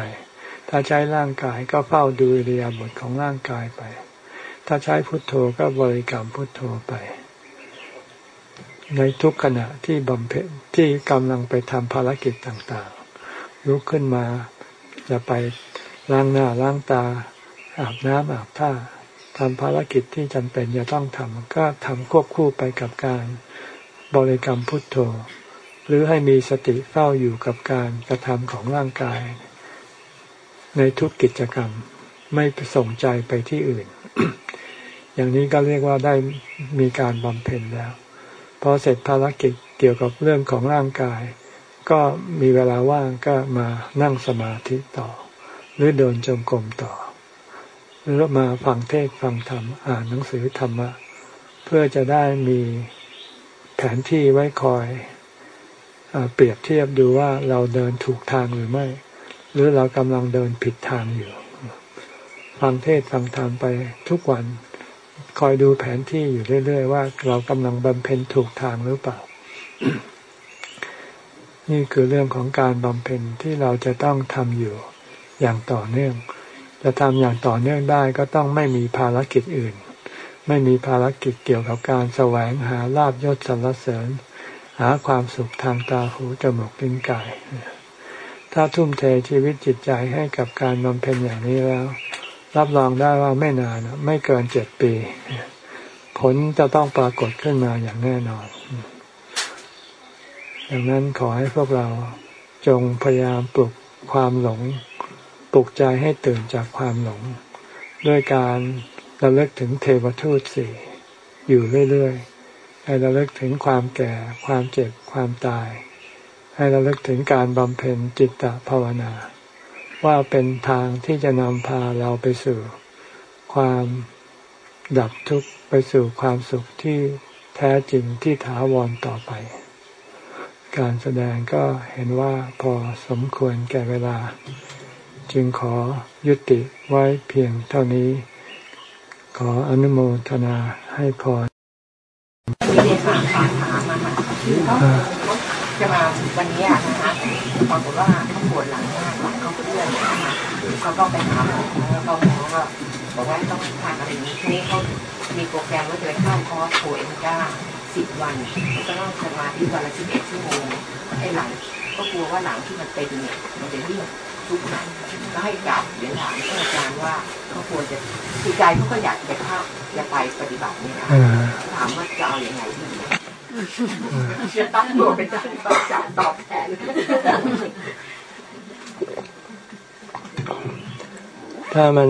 S1: ถ้าใช้ร่างกายก็เฝ้าดูเรียบทของร่างกายไป ถ้าใช้พุทโธก็บริกรรมพุทโธไป ในทุกขณะที่บำเพ็ญที่กำลังไปทำภารกิจต่างๆ ลุกขึ้นมาจะไปล้างหน้าล้างตา อาบน้ำอาบท่าทำภารกิจที่จำเป็นจะต้องทำก็ทำควบคู่ไปกับการบริกรรมพุทโธ หรือให้มีสติเฝ้าอยู่กับการกระทำของร่างกาย ในทุกกิจกรรมไม่ส่งใจไปที่อื่น อย่างนี้ก็เรียกว่าได้มีการบำเพ็ญแล้ว พอเสร็จภารกิจเกี่ยวกับเรื่องของร่างกาย ก็มีเวลาว่างก็มานั่งสมาธิต่อ หรือเดินจงกรมต่อ หรือมาฟังเทศฟังธรรมอ่านหนังสือธรรมะ เพื่อจะได้มีแผนที่ไว้คอยเปรียบเทียบดูว่าเราเดินถูกทางหรือไม่ หรือเรากำลังเดินผิดทางอยู่ ฟังเทศฟังธรรมไปทุกวัน คอยดูแผนที่อยู่เรื่อยๆว่าเรากำลังบำเพ็ญถูกทางหรือเปล่า นี่คือเรื่องของการบำเพ็ญที่เราจะต้องทำอยู่อย่างต่อเนื่อง จะทำอย่างต่อเนื่องได้ก็ต้องไม่มีภารกิจอื่น ไม่มีภารกิจเกี่ยวกับการแสวงหาลาบยศสรรเสริญ หาความสุขทางตาหูจมูกลิ้นกาย ถ้าทุ่มเทชีวิตจิตใจให้กับการบำเพ็ญอย่างนี้แล้ว รับรองได้ว่าไม่นานไม่เกินเจ็ดปี ผลจะต้องปรากฏขึ้นมาอย่างแน่นอน ดังนั้นขอให้พวกเราจงพยายามปลุกความหลง ปลุกใจให้ตื่นจากความหลง ด้วยการระลึกถึงเทวทูตสี่อยู่เรื่อยๆ ให้ระลึกถึงความแก่ ความเจ็บ ความตาย ให้ระลึกถึงการบำเพ็ญจิตตภาวนา ว่าเป็นทางที่จะนำพาเราไปสู่ความดับทุกข์ไปสู่ความสุขที่แท้จริงที่ถาวรต่อไป การแสดงก็เห็นว่าพอสมควรแก่เวลา จึงขอยุติไว้เพียงเท่านี้ ขออนุโมทนาให้พร
S2: จะมาวันนี้นะคะปรากฏว่าเขาปวดหลังมากหลังเขาเลื่อนนะคะเขาก็ไปหาหมอแล้วก็หมอก็บอกว่าต้องทานอะไรนี้ทีนี้เขามีโปรแกรมว่าจะไปเข้าคอร์สโคเอ็นก้าสิบวันก็ต้องสมาธิวันละสิบเอ็ดชั่วโมงไอ้หลังก็กลัวว่าหลังที่มันเป็นเนี่ยมันจะยิ่งทุกข์หนักก็ให้กลับเรียนถามอาจารย์ว่าเขาควรจะคือใจเขาก็อยากจะเข้าจะไปปฏิบัติเนี่ยถามว่าจะเอาอย่างไงดี จะตั้งตัวเป็นการตอบแทน
S1: ถ้ามัน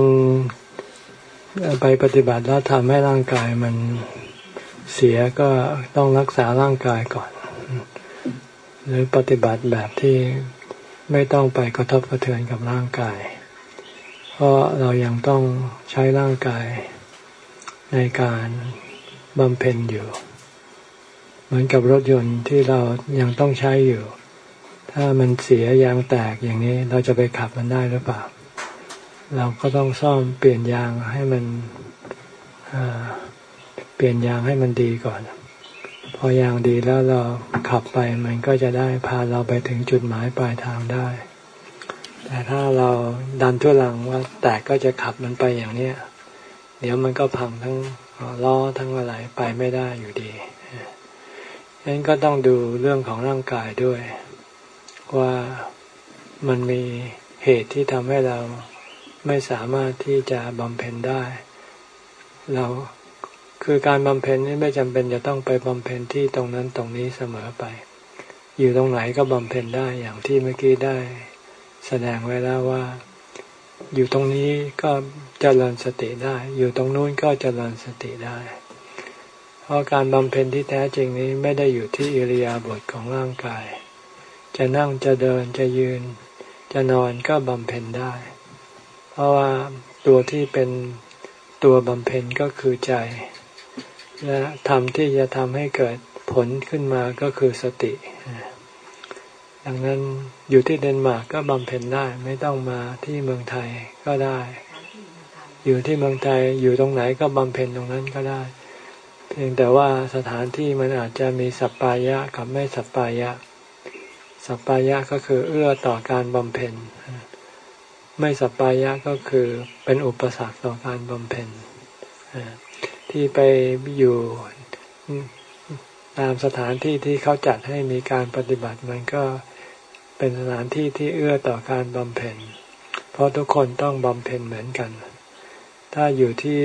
S1: ไปปฏิบัติแล้วทำให้ร่างกายมันเสียก็ต้องรักษาร่างกายก่อน หรือปฏิบัติแบบที่ไม่ต้องไปกระทบกระเทือนกับร่างกาย เพราะเรายังต้องใช้ร่างกายในการบำเพ็ญอยู่ เหมือนกับรถยนต์ที่เรายังต้องใช้อยู่ ถ้ามันเสียยางแตกอย่างนี้เราจะไปขับมันได้หรือเปล่า เราก็ต้องซ่อมเปลี่ยนยางให้มันเปลี่ยนยางให้มันดีก่อน พอยางดีแล้วเราขับไปมันก็จะได้พาเราไปถึงจุดหมายปลายทางได้ แต่ถ้าเราดันทุลังว่าแตกก็จะขับมันไปอย่างเนี้ยเดี๋ยวมันก็พังทั้งล้อทั้งอะไรไปไม่ได้อยู่ดี นั้นก็ต้องดูเรื่องของร่างกายด้วย ว่ามันมีเหตุที่ทำให้เราไม่สามารถที่จะบำเพ็ญได้ เราคือการบำเพ็ญนี่ไม่จำเป็นจะต้องไปบำเพ็ญที่ตรงนั้นตรงนี้เสมอไป อยู่ตรงไหนก็บำเพ็ญได้อย่างที่เมื่อกี้ได้ แสดงไว้แล้วว่า อยู่ตรงนี้ก็เจริญสติได้ อยู่ตรงนู้นก็เจริญสติได้ เพราะการบำเพ็ญที่แท้จริงนี้ไม่ได้อยู่ที่อิริยาบถของร่างกาย จะนั่งจะเดินจะยืน จะนอนก็บำเพ็ญได้ เพราะว่าตัวที่เป็นตัวบำเพ็ญก็คือใจ และธรรมที่จะทำให้เกิดผลขึ้นมาก็คือสติ ดังนั้นอยู่ที่เดนมาร์กก็บำเพ็ญได้ไม่ต้องมาที่เมืองไทยก็ได้ อยู่ที่เมืองไทยอยู่ตรงไหนก็บำเพ็ญตรงนั้นก็ได้ เพียงแต่ว่าสถานที่มันอาจจะมีสัปปายะกับไม่สัปปายะ สัปปายะก็คือเอื้อต่อการบำเพ็ญ ไม่สัปปายะก็คือเป็นอุปสรรคต่อการบำเพ็ญที่ไปอยู่ตามสถานที่ที่เขาจัดให้มีการปฏิบัติมันก็เป็นสถานที่ที่เอื้อต่อการบำเพ็ญ เพราะทุกคนต้องบำเพ็ญเหมือนกัน ถ้าอยู่ที่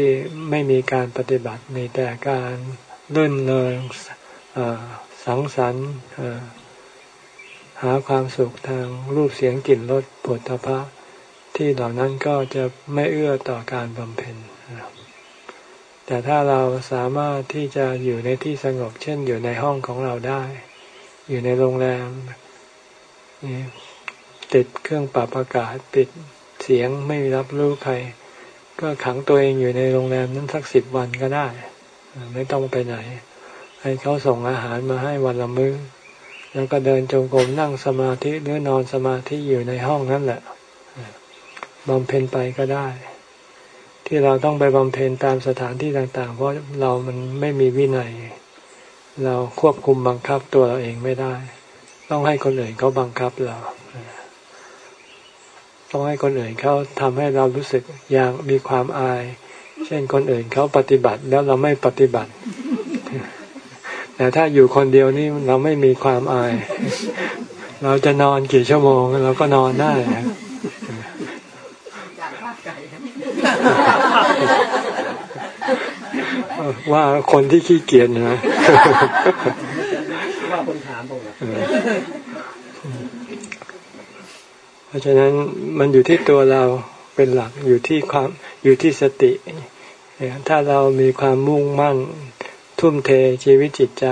S1: ไม่มีการปฏิบัติมีแต่การเลื่นเลงสังสรรค์หาความสุขทางรูปเสียงกลิ่นรสผลทพะที่เหล่านั้นก็จะไม่เอื้อต่อการบำเพ็ญแต่ถ้าเราสามารถที่จะอยู่ในที่สงบ เช่นอยู่ในห้องของเราได้ อยู่ในโรงแรมติดเครื่องปรับอากาศปิดเสียงไม่รับรู้ใคร ก็ขังตัวเองอยู่ในโรงแรมนั้นสักสิบวันก็ได้ ไม่ต้องไปไหน ให้เขาส่งอาหารมาให้วันละมื้อ แล้วก็เดินจงกรมนั่งสมาธิหรือนอนสมาธิอยู่ในห้องนั่นแหละบำเพ็ญไปก็ได้ ที่เราต้องไปบำเพ็ญตามสถานที่ต่าง ๆ เพราะเรามันไม่มีวินัย เราควบคุมบังคับตัวเราเองไม่ได้ ต้องให้คนอื่นเขาบังคับเรา ต้องให้คนอื่นเขาทำให้เรารู้สึกอย่างมีความอาย เช่นคนอื่นเขาปฏิบัติแล้วเราไม่ปฏิบัติ แต่ถ้าอยู่คนเดียวนี่เราไม่มีความอาย เราจะนอนกี่ชั่วโมงเราก็นอนได้ว่าคนที่ขี้เกียจนะว่าคนถามผม เพราะฉะนั้นมันอยู่ที่ตัวเราเป็นหลักอยู่ที่ความอยู่ที่สติ ถ้าเรามีความมุ่งมั่น ทุ่มเทชีวิตจิตใจ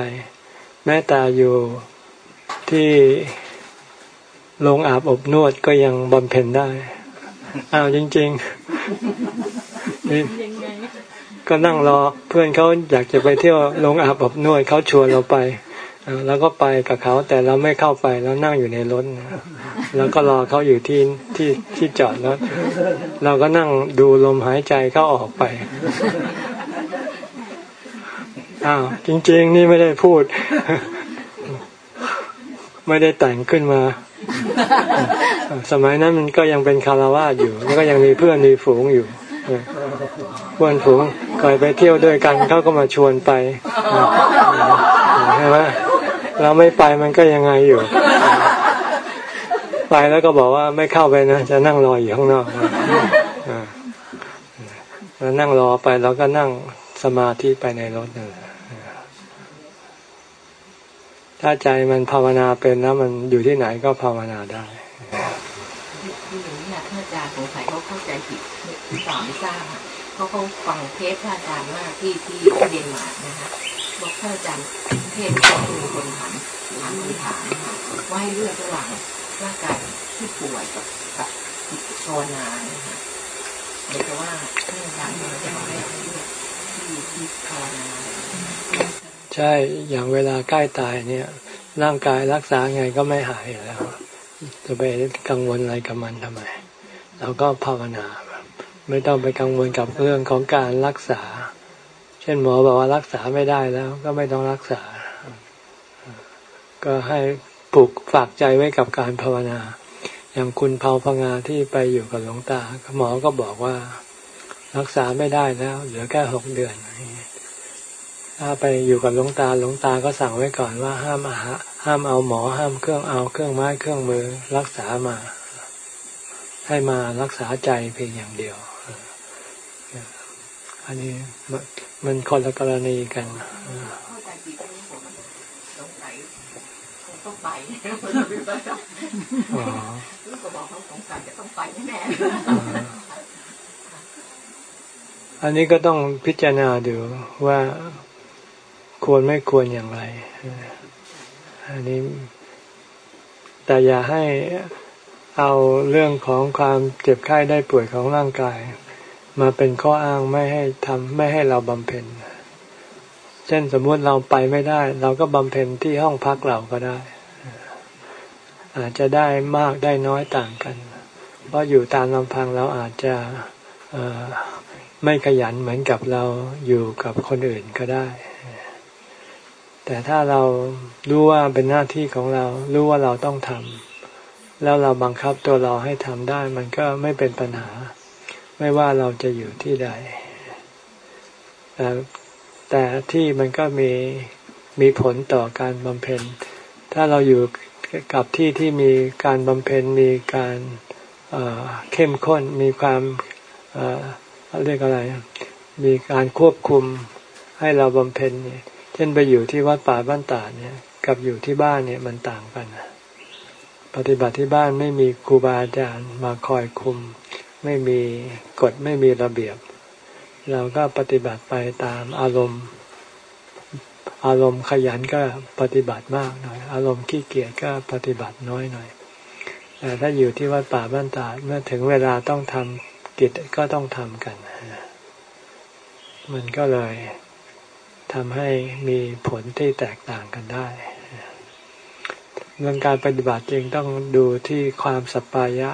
S1: แม้แต่อยู่ที่ลงอาบอบนวดก็ยังบำเพ็ญได้ อ้าวจริงๆนี่ก็นั่งรอเพื่อนเขาอยากจะไปเที่ยวลงอาบอบนวดเขาชวนเราไป แล้วก็ไปกับเขาแต่เราไม่เข้าไปแล้วนั่งอยู่ในรถแล้วก็รอเขาอยู่ที่ที่ที่จอดรถเราก็นั่งดูลมหายใจเขาออกไปอ้าวจริง ๆ นี่ไม่ได้พูด ไม่ได้แต่งขึ้นมา สมัยนั้นมันก็ยังเป็นคาราวาสอยู่ แล้วก็ยังมีเพื่อนมีฝูงอยู่เพื่อนฝูงเคยไปเที่ยวด้วยกันเขาก็มาชวนไปใช่ไหม เราไม่ไปมันก็ยังไงอยู่ ไปแล้วก็บอกว่าไม่เข้าไปนะ จะนั่งรออยู่ข้างนอกแล้วนั่งรอไปแล้วก็นั่งสมาธิไปในรถนั่นแหละถ้าใจมันภาวนาเป็นแล้วมันอยู่ที่ไหนก็ภาวนาได้
S2: ที่อย่างนี้นะท่านอาจารย์สงสัยเขาเข้าใจผิดหรือเปล่าไม่ทราบค่ะเขาเขาฟังเทปท่านอาจารย์มากที่ที่เดนมาร์กนะคะ บอกท่านอาจารย์เทศก็คือคนถามถามคำถามว่าให้เลือกระหว่างร่างกายที่ป่วยกับกับภาวนานะคะเดี๋ยวว่าท่านอาจารย์จะบอกให้เลือกที่ที่ภาวนา
S1: ใช่อย่างเวลาใกล้ตายเนี่ย ร่างกายรักษาไงก็ไม่หายแล้ว จะไปกังวลอะไรกับมันทำไมเราก็ภาวนา ไม่ต้องไปกังวลกับเรื่องของการรักษา ช่นหมอบอกว่ารักษาไม่ได้แล้ว ก็ไม่ต้องรักษา ก็ให้ปลูกฝากใจไว้กับการภาวนา อย่างคุณเผาพงาที่ไปอยู่กับหลวงตาหมอก็บอกว่า รักษาไม่ได้แล้ว เหลือแค่หกเดือนถ้าไปอยู่กับหลวงตาหลวงตาก็สั่งไว้ก่อนว่าห้ามอาหาห้ามเอาหมอห้ามเครื่องเอาเครื่องไม้เครื่องมือ รักษามา ให้มารักษาใจเพียงอย่างเดียว อันนี้มันคนละกรณีกันอันนี้ก็ต้องพิจารณาดูว่าควรไม่ควรอย่างไร อันนี้แต่อย่าให้เอาเรื่องของความเจ็บไข้ได้ป่วยของร่างกาย มาเป็นข้ออ้างไม่ให้ทำไม่ให้เราบำเพ็ญ เช่นสมมติเราไปไม่ได้ เราก็บำเพ็ญที่ห้องพักเราก็ได้ อาจจะได้มากได้น้อยต่างกัน เพราะอยู่ตามลำพังเราอาจจะไม่ขยันเหมือนกับเราอยู่กับคนอื่นก็ได้ แต่ถ้าเรารู้ว่าเป็นหน้าที่ของเรา รู้ว่าเราต้องทำแล้วเราบังคับตัวเราให้ทำได้ มันก็ไม่เป็นปัญหา ไม่ว่าเราจะอยู่ที่ใดแต่แต่ที่มันก็มีมีผลต่อการบำเพ็ญ ถ้าเราอยู่กับที่ที่มีการบำเพ็ญมีการเข้มข้นมีความเรียกอะไร มีการควบคุมให้เราบำเพ็ญเนี่ยช่นไปอยู่ที่วัดป่าบ้านตาเนี่ย กับอยู่ที่บ้านเนี่ยมันต่างกันปฏิบัติที่บ้านไม่มีครูบาอาจารย์มาคอยคุม ไม่มีกฎไม่มีระเบียบ เราก็ปฏิบัติไปตามอารมณ์ อารมณ์ขยันก็ปฏิบัติมากหน่อย อารมณ์ขี้เกียจก็ปฏิบัติน้อยหน่อยแต่ถ้าอยู่ที่วัดป่าบ้านตาเมื่อถึงเวลาต้องทำกิจก็ต้องทำกัน มันก็เลยทำให้มีผลที่แตกต่างกันได้เรื่องการปฏิบัติจริงต้องดูที่ความสัปปายะ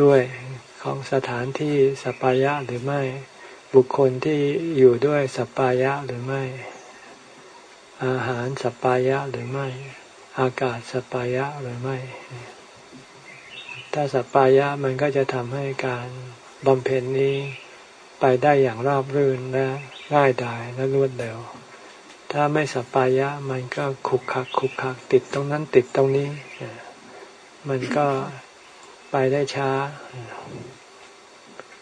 S1: ด้วยของสถานที่สัปปายะหรือไม่ บุคคลที่อยู่ด้วยสัปปายะหรือไม่ อาหารสัปปายะหรือไม่ อากาศสัปปายะหรือไม่ ถ้าสัปปายะมันก็จะทำให้การบำเพ็ญนี้ไปได้อย่างราบรื่นและง่ายดายและรวดเร็ว ถ้าไม่สัปปายะมันก็ขลุกขลักขลุกขลักติดตรงนั้นติดตรงนี้ มันก็ ไปได้ช้า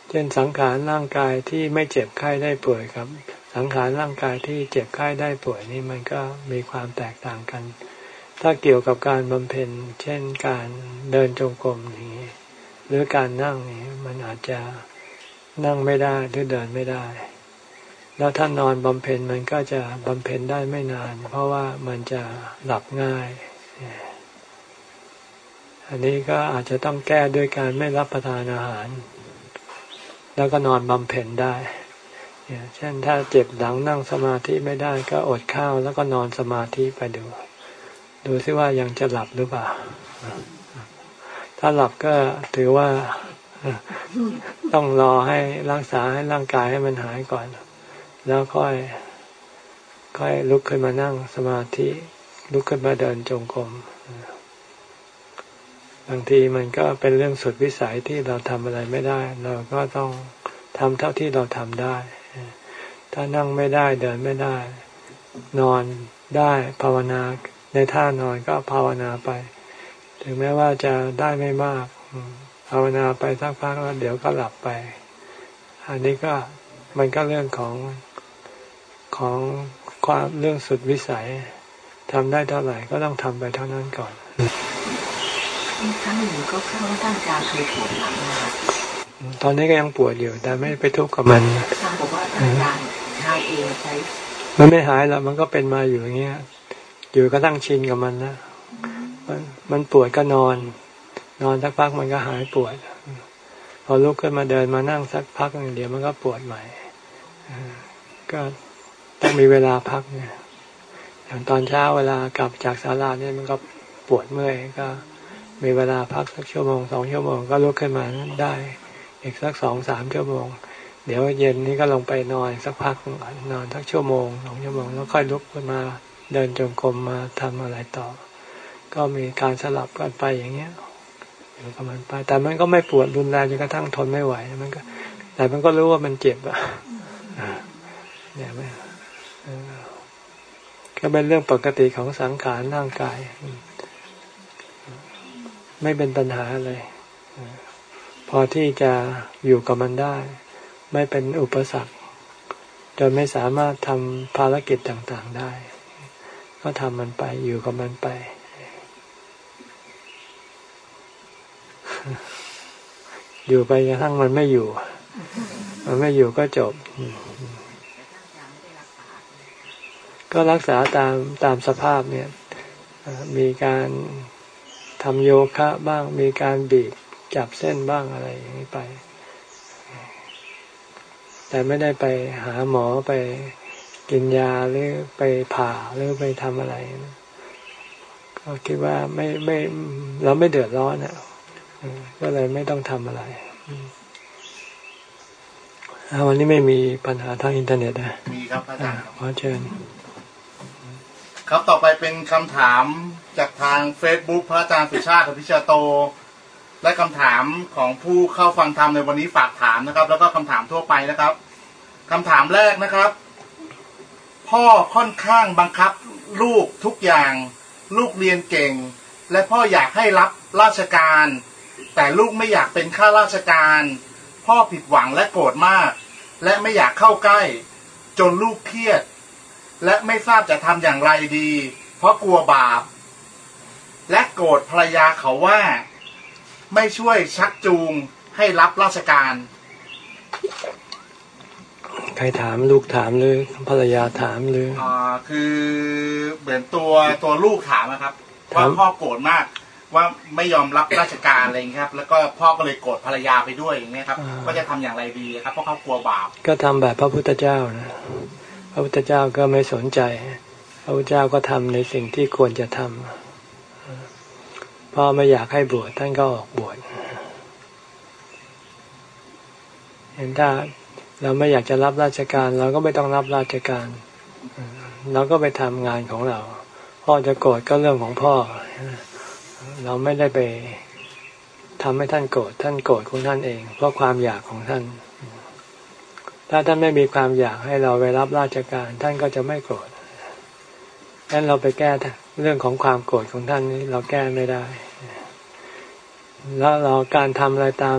S1: เช่นสังขารร่างกายที่ไม่เจ็บไข้ได้ป่วยครับ สังขารร่างกายที่เจ็บไข้ได้ป่วยนี่มันก็มีความแตกต่างกัน ถ้าเกี่ยวกับการบำเพ็ญ เช่นการเดินจงกรมนี้ หรือการนั่งนี้มันอาจจะนั่งไม่ได้หรือเดินไม่ได้ แล้วถ้านอนบำเพ็ญมันก็จะบำเพ็ญได้ไม่นาน เพราะว่ามันจะหลับง่าย อันนี้ก็อาจจะต้องแก้ด้วยการไม่รับประทานอาหาร แล้วก็นอนบำเพ็ญได้เช่นถ้าเจ็บหลังนั่งสมาธิไม่ได้ก็อดข้าวแล้วก็นอนสมาธิไปดู ดูซิว่ายังจะหลับหรือเปล่า ถ้าหลับก็ถือว่าต้องรอให้รักษาให้ร่างกายให้มันหายก่อน แล้วค่อยค่อยลุกขึ้นมานั่งสมาธิ ลุกขึ้นมาเดินจงกรม บางทีมันก็เป็นเรื่องสุดวิสัยที่เราทำอะไรไม่ได้ เราก็ต้องทำเท่าที่เราทำได้ ถ้านั่งไม่ได้เดินไม่ได้ นอนได้ภาวนาในท่านอนก็ภาวนาไป ถึงแม้ว่าจะได้ไม่มากภาวนาไปสักพักแล้วเดี๋ยวก็หลับไป อันนี้ก็มันก็เรื่องของของความเรื่องสุดวิสัยทำได้เท่าไหร่ก็ต้องทำไปเท่านั้นก่อน
S2: ครั้งหนึ่งก็เข้าว่าท่านอาจารย์เคยปวดหลังนะ
S1: ตอนนี้ก็ยังปวดอยู่ แต่ไม่ไปทุกข์กับมัน
S2: ท่านบอกว่าท่านอาจารย์หายเองใช้
S1: มันไม่หายแล้วมันก็เป็นมาอยู่อย่างเงี้ย อยู่ก็ตั้งชินกับมันนะมันมันปวดก็นอน นอนสักพักมันก็หายปวด พอลุกขึ้นมาเดินมานั่งสักพักหนึ่งเดียวมันก็ปวดใหม่ก็ต้องมีเวลาพักเนี่ยอย่างตอนเช้าเวลากลับจากศาลาเนี่ยมันก็ปวดเมื่อยก็ มีเวลาพักสักชั่วโมงสองชั่วโมงก็ลุกขึ้นมาได้อีกสักสองสามชั่วโมง เดี๋ยวเย็นนี้ก็ลงไปนอนสักพักนอนสักชั่วโมงสองชั่วโมงแล้วค่อยลุกขึ้นมาเดินจงกรมมาทำอะไรต่อ ก็มีการสลับกันไปอย่างเงี้ยอยู่กับมันไป แต่มันก็ไม่ปวดรุนแรงจนกระทั่งทนไม่ไหวมันก็ แต่มันก็รู้ว่ามันเจ็บอะเนี่ยไม่ก็เป็นเรื่องปกติของสังขารร่างกาย ไม่เป็นปัญหาเลย พอที่จะอยู่กับมันได้ ไม่เป็นอุปสรรคจนไม่สามารถทำภารกิจต่างๆได้ ก็ทำมันไปอยู่กับมันไป อยู่ไปกระทั่งมันไม่อยู่ มันไม่อยู่ก็จบ ก็รักษาตามตามสภาพเนี่ยมีการ ทำโยคะบ้างมีการบีบจับเส้นบ้างอะไรอย่างนี้ไป แต่ไม่ได้ไปหาหมอไปกินยาหรือไปผ่าหรือไปทำอะไรก็คิดว่าไม่ไม่เราไม่เดือดร้อนอะก็เลยไม่ต้องทำอะไรวันนี้ไม่มีปัญหาทางอินเทอร์เน็ตนะ
S3: มีครับอาจารย์
S1: ขอเชิญ
S3: ครับต่อไปเป็นคำถาม จากทาง Facebook พระอาจารย์สุชาติพิชาโต และคำถามของผู้เข้าฟังธรรมในวันนี้ฝากถามนะครับ แล้วก็คำถามทั่วไปนะครับคำถามแรกนะครับ พ่อค่อนข้างบังคับลูกทุกอย่าง ลูกเรียนเก่ง และพ่ออยากให้รับราชการ แต่ลูกไม่อยากเป็นข้าราชการ พ่อผิดหวังและโกรธมาก และไม่อยากเข้าใกล้ จนลูกเครียด และไม่ทราบจะทำอย่างไรดี เพราะกลัวบาป และโกรธภรรยาเขาว่า ไม่ช่วยชักจูงให้รับราชการ
S1: ใครถามลูกถามหรือภรรยาถามหรือ
S3: อ่าคือเหมือนตัวตัวลูกถามนะครับว่า
S1: ถาม
S3: พ่อโกรธมากว่าไม่ยอมรับราชการอะไรอย่างเงี้ยครับ แล้วก็พ่อก็เลยโกรธภรรยาไปด้วยอย่างเงี้ยครับว่าจะทำอย่างไรดีครับเพราะเขากลัวบาป
S1: ก็ทำแบบพระพุทธเจ้านะพระพุทธเจ้าก็ไม่สนใจ พระพุทธเจ้าก็ทำในสิ่งที่ควรจะทำ พ่อไม่อยากให้บวชท่านก็ออกบวชเห็นถ้าเราไม่อยากจะรับราชการ เราก็ไม่ต้องรับราชการเราก็ไปทำงานของเรา พ่อจะโกรธก็เรื่องของพ่อ เราไม่ได้ไปทำให้ท่านโกรธท่านโกรธของท่านเอง เพราะความอยากของท่าน ถ้าท่านไม่มีความอยากให้เราไปรับราชการ ท่านก็จะไม่โกรธงั้นเราไปแก้ เรื่องของความโกรธของท่านนี้เราแก้ไม่ได้ แล้วเราการทำอะไรตาม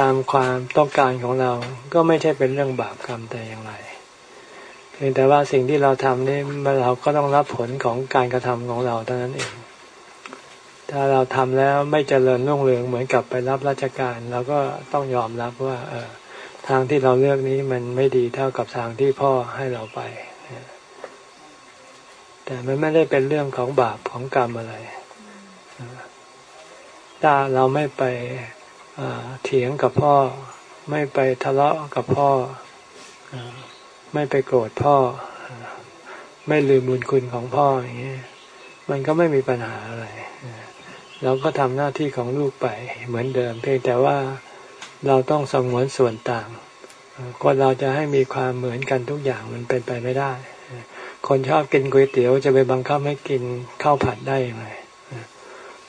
S1: ตามความต้องการของเรา ก็ไม่ใช่เป็นเรื่องบาปกรรมแต่อย่างไร เพียงแต่ว่าสิ่งที่เราทำนี่เราก็ต้องรับผลของการกระทำของเราเท่านั้นเอง ถ้าเราทำแล้วไม่เจริญรุ่งเรืองเหมือนกับไปรับราชการเราก็ต้องยอมรับว่า เออทางที่เราเลือกนี้มันไม่ดีเท่ากับทางที่พ่อให้เราไป แต่มันไม่ได้เป็นเรื่องของบาปของกรรมอะไร ถ้าเราไม่ไปเถียงกับพ่อ ไม่ไปทะเลาะกับพ่อ ไม่ไปโกรธพ่อ ไม่ลืมบุญคุณของพ่ออย่างนี้มันก็ไม่มีปัญหาอะไร เราก็ทำหน้าที่ของลูกไปเหมือนเดิม เพียงแต่ว่าเราต้องสงวนส่วนต่างคนเราจะให้มีความเหมือนกันทุกอย่างมันเป็นไปไม่ได้ คนชอบกินก๋วยเตี๋ยวจะไปบังคับให้กินข้าวผัดได้ยังไง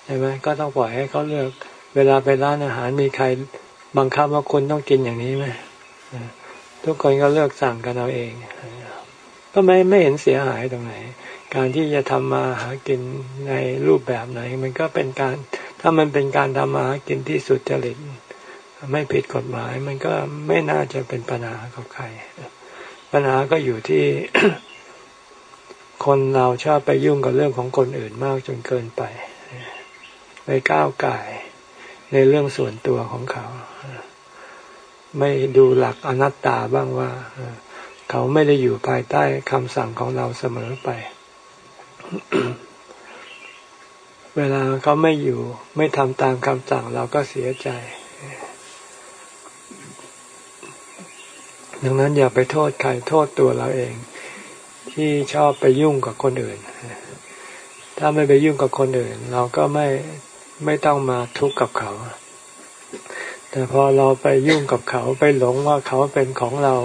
S1: ใช่ไหมก็ต้องปล่อยให้เขาเลือก เวลาไปร้านอาหารมีใครบังคับว่าคุณต้องกินอย่างนี้ไหมทุกคนก็เลือกสั่งกันเอาเองก็ไม่ไม่เห็นเสียหายตรงไหน การที่จะทำมาหากินในรูปแบบไหน มันก็เป็นการ ถ้ามันเป็นการทำมาหากินที่สุดจริตไม่ผิดกฎหมาย มันก็ไม่น่าจะเป็นปัญหากับใครปัญหาก็อยู่ที่ คนเราชอบไปยุ่งกับเรื่องของคนอื่นมากจนเกินไปไปก้าวไก่ในเรื่องส่วนตัวของเขา ไม่ดูหลักอนัตตาบ้างว่า เขาไม่ได้อยู่ภายใต้คำสั่งของเราเสมอไป เวลาเขาไม่อยู่ ไม่ทำตามคำสั่งเราก็เสียใจ ดังนั้นอย่าไปโทษใครโทษตัวเราเอง ที่ชอบไปยุ่งกับคนอื่น ถ้าไม่ไปยุ่งกับคนอื่น เราก็ไม่ไม่ต้องมาทุกข์กับเขา แต่พอเราไปยุ่งกับเขาไปหลงว่าเขาเป็นของเรา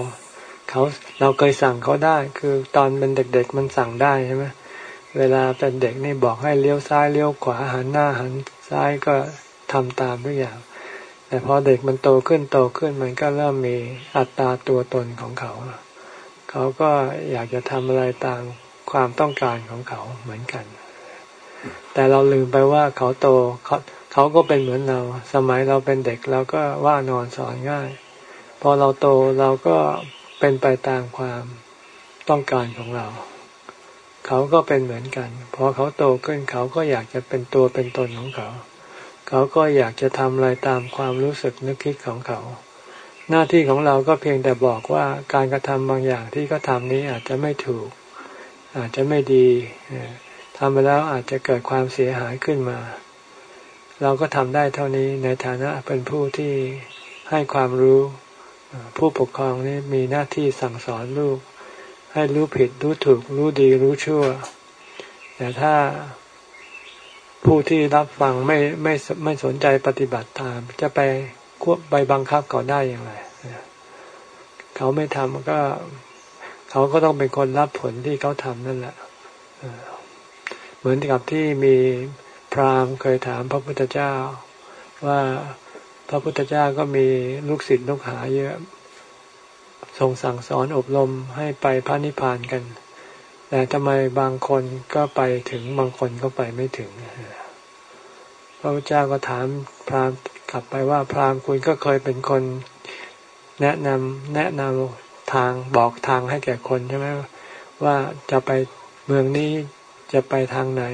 S1: เขาเราเคยสั่งเขาได้ คือตอนเป็นเด็ก ๆ มันสั่งได้ใช่ไหมเวลาเป็นเด็กนี่บอกให้เลี้ยวซ้ายเลี้ยวขวาหันหน้าหันซ้ายก็ทำตามทุกอย่าง แต่พอเด็กมันโตขึ้นโตขึ้นมันก็เริ่มมีอัตราตัวตนของเขา เขาก็อยากจะทำอะไรตามความต้องการของเขาเหมือนกัน แต่เราลืมไปว่าเขาโตเขาเขาก็เป็นเหมือนเรา สมัยเราเป็นเด็กเราก็ว่านอนสอนง่าย พอเราโตเราก็เป็นไปตามความต้องการของเรา เขาก็เป็นเหมือนกันพอเขาโตขึ้นเขาก็อยากจะเป็นตัวเป็นตนของเขา เขาก็อยากจะทำอะไรตามความรู้สึกนึกคิดของเขา หน้าที่ของเราก็เพียงแต่บอกว่าการกระทำบางอย่างที่เขาทำนี้อาจจะไม่ถูก อาจจะไม่ดีทำไปแล้วอาจจะเกิดความเสียหายขึ้นมา เราก็ทำได้เท่านี้ในฐานะเป็นผู้ที่ให้ความรู้ ผู้ปกครองนี่มีหน้าที่สั่งสอนลูก ให้รู้ผิดรู้ถูก รู้ดีรู้ชั่ว แต่ถ้าผู้ที่รับฟังไม่ไม่ไม่สนใจปฏิบัติตาม จะไป ควบไปบังคับเขาได้อย่างไรเขาไม่ทำก็ เขาก็ต้องเป็นคนรับผลที่เขาทำนั่นแหละเหมือนกับที่มีพราหมณ์เคยถามพระพุทธเจ้า ว่าพระพุทธเจ้าก็มีลูกศิษย์ลูกหาเยอะทรงสั่งสอนอบรมให้ไปพระนิพพานกัน แต่ทำไมบางคนก็ไปถึงบางคนก็ไปไม่ถึงพระพุทธเจ้าก็ถามพราหมณ์ ลับไปว่าพราหมณ์คุณก็เคยเป็นคนแนะนำแนะนำทางบอกทางให้แก่คนใช่ไหมว่าจะไปเมืองนี้จะไปทางไหน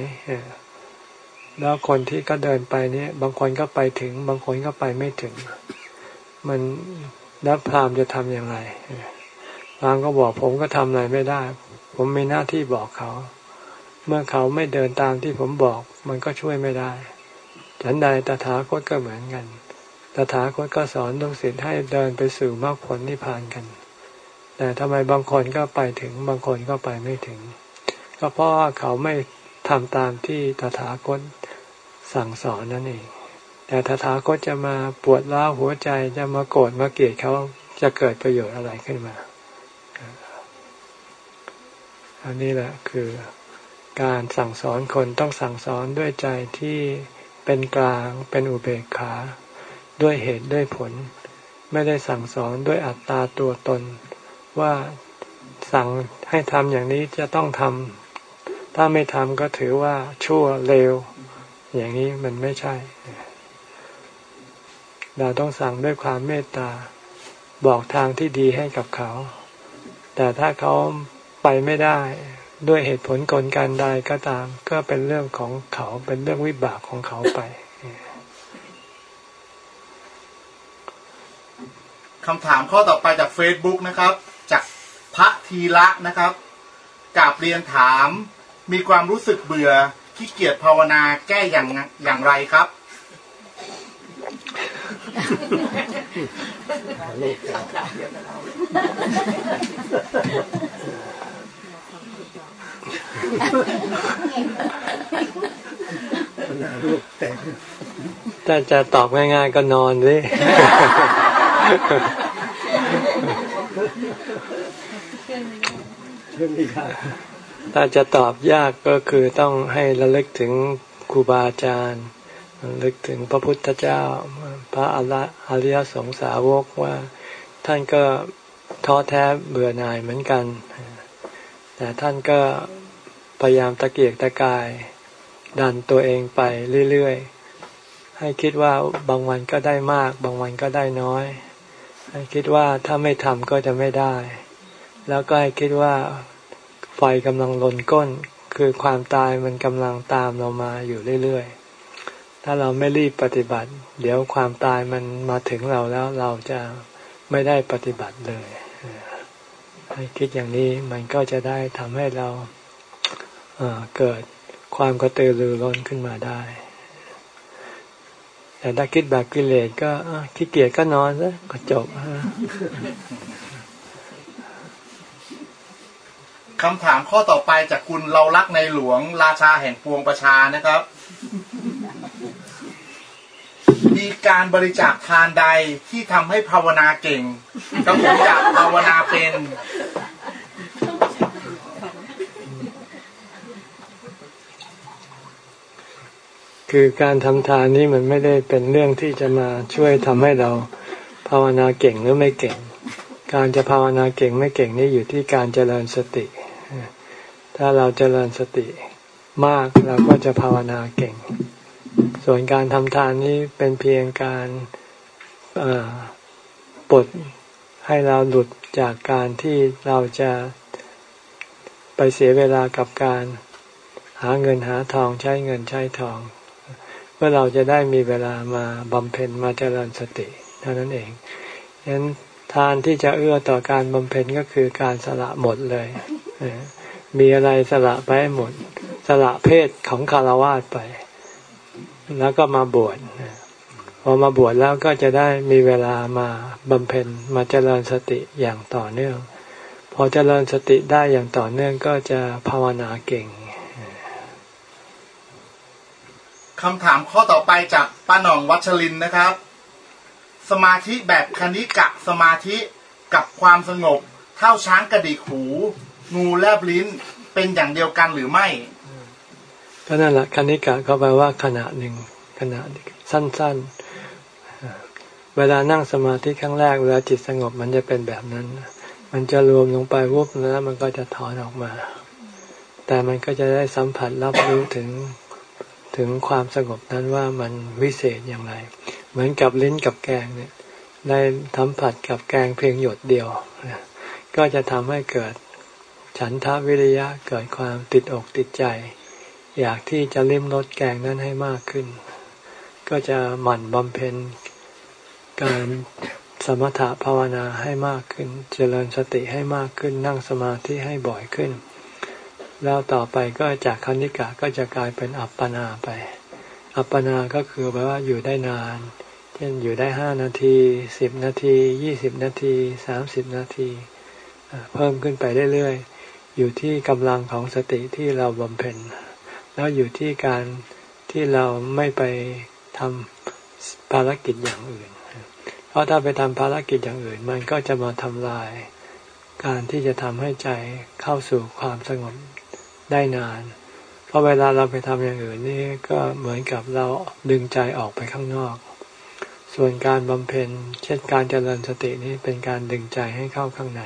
S1: แล้วคนที่ก็เดินไปเนี่ย บางคนก็ไปถึง บางคนก็ไปไม่ถึง มันแล้วพรามจะทำอย่างไรพบางก็บอกผมก็ทำอะไรไม่ได้ ผมมีหน้าที่บอกเขา เมื่อเขาไม่เดินตามที่ผมบอก มันก็ช่วยไม่ได้ ฉันใดตถาคตก็เหมือนกัน ตถาคตก็สอนลูกศิษย์ให้เดินไปสู่มรรคผลนิพพานกัน แต่ทำไมบางคนก็ไปถึงบางคนก็ไปไม่ถึง ก็เพราะว่าเขาไม่ทำตามที่ตถาคตสั่งสอนนั่นเอง แต่ตถาคตจะมาปวดร้าวหัวใจจะมาโกรธมาเกลียดเขาจะเกิดประโยชน์อะไรขึ้นมา อันนี้แหละคือการสั่งสอนคนต้องสั่งสอนด้วยใจที่ เป็นกลางเป็นอุเบกขา ด้วยเหตุด้วยผล ไม่ได้สั่งสอนด้วยอัตตาตัวตน ว่าสั่งให้ทำอย่างนี้จะต้องทำถ้าไม่ทำก็ถือว่าชั่วเลว อย่างนี้มันไม่ใช่ เราต้องสั่งด้วยความเมตตา บอกทางที่ดีให้กับเขา แต่ถ้าเขาไปไม่ได้ ด้วยเหตุผลกลการใดก็ตาม ก็เป็นเรื่องของเขาเป็นเรื่องวิบากของเขาไป
S3: คำถามข้อต่อไปจาก Facebook นะครับ จากพระทีละนะครับกาบเรียนถามมีความรู้สึกเบื่อขี้เกียจภาวนาแก้อย่างอย่างไรครับ
S1: ถ้าจะตอบง่ายๆก็นอนสิถ้าจะตอบยากก็คือต้องให้ระลึกถึงครูบาอาจารย์ระลึกถึงพระพุทธเจ้า พระอริยสงสาวกว่าท่านก็ท้อแท้เบื่อหน่ายเหมือนกัน แต่ท่านก็ พยายามตะเกียกตะกาย ดันตัวเองไปเรื่อยๆ ให้คิดว่าบางวันก็ได้มาก บางวันก็ได้น้อย ให้คิดว่าถ้าไม่ทำก็จะไม่ได้ แล้วก็ให้คิดว่าไฟกำลังลนก้น คือความตายมันกำลังตามเรามาอยู่เรื่อยๆ ถ้าเราไม่รีบปฏิบัติ เดี๋ยวความตายมันมาถึงเราแล้วเราจะไม่ได้ปฏิบัติเลยให้คิดอย่างนี้มันก็จะได้ทำให้เรา เกิดความกระตือรือร้นขึ้นมาได้ แต่ถ้าคิดแบบกิเลสก็ขี้เกียจก็นอนซะก็จบ
S3: คำถามข้อต่อไปจากคุณเรารักในหลวงราชาแห่งปวงประชานะครับ มีการบริจาคทานใดที่ทำให้ภาวนาเก่งกับผมอยากภาวนาเป็น
S1: คือการทำทานนี่มันไม่ได้เป็นเรื่องที่จะมาช่วยทำให้เราภาวนาเก่งหรือไม่เก่ง การจะภาวนาเก่งไม่เก่งนี่อยู่ที่การเจริญสติ ถ้าเราเจริญสติมากเราก็จะภาวนาเก่ง ส่วนการทำทานนี้เป็นเพียงการปลดให้เราหลุดจากการที่เราจะไปเสียเวลากับการหาเงินหาทองใช้เงินใช้ทอง พื่อเราจะได้มีเวลามาบำเพ็ญมาเจริญสติเท่านั้นเองฉะนั้นทานที่จะเอื้อต่อการบำเพ็ญก็คือการสละหมดเลยมีอะไรสละไปหมด สละเพศของคารวาสไป แล้วก็มาบวชพอมาบวชแล้วก็จะได้มีเวลามาบำเพ็ญมาเจริญสติอย่างต่อเนื่อง พอเจริญสติได้อย่างต่อเนื่องก็จะภาวนาเก่ง
S3: คำถามข้อต่อไปจากป้าหน่องวัชรินนะครับ สมาธิแบบคณิกะสมาธิกับความสงบ เท่าช้างกระดิกหู งูแลบลิ้นเป็นอย่างเดียวกันหรือไม่
S1: ก็นั่นแหละคณิกะก็แปลว่าขณะหนึ่งขณะสั้นๆ เวลานั่งสมาธิครั้งแรกเวลาจิตสงบมันจะเป็นแบบนั้น มันจะรวมลงไปวุบแล้วมันก็จะถอนออกมา แต่มันก็จะได้สัมผัสรับรู้ถึง ถึงความสงบนั้นว่ามันวิเศษอย่างไร เหมือนกับลิ้นกับแกงเนี่ยได้ทัมผัดกับแกงเพียงหยดเดียว ก็จะทำให้เกิดฉันทาวิริยะเกิดความติดอกติดใจ อยากที่จะลิ้มรสแกงนั้นให้มากขึ้น ก็จะหมั่นบำเพ็ญการสมถะภาวนาให้มากขึ้น เจริญสติให้มากขึ้นนั่งสมาธิให้บ่อยขึ้น แล้วต่อไปก็จากคณิกะก็จะกลายเป็นอัปปนาไป อัปปนาก็คือแปลว่าอยู่ได้นาน เช่นอยู่ได้ห้านาทีสิบนาทียี่สิบนาทีสามสิบนาที เพิ่มขึ้นไปเรื่อยๆ อยู่ที่กำลังของสติที่เราบำเพ็ญ แล้วอยู่ที่การที่เราไม่ไปทำภารกิจอย่างอื่น เพราะถ้าไปทำภารกิจอย่างอื่น มันก็จะมาทำลาย การที่จะทำให้ใจเข้าสู่ความสงบ ได้นาน เพราะเวลาเราไปทำอย่างอื่นนี่ก็เหมือนกับเราดึงใจออกไปข้างนอก ส่วนการบำเพ็ญเช่นการเจริญสตินี้เป็นการดึงใจให้เข้าข้างใน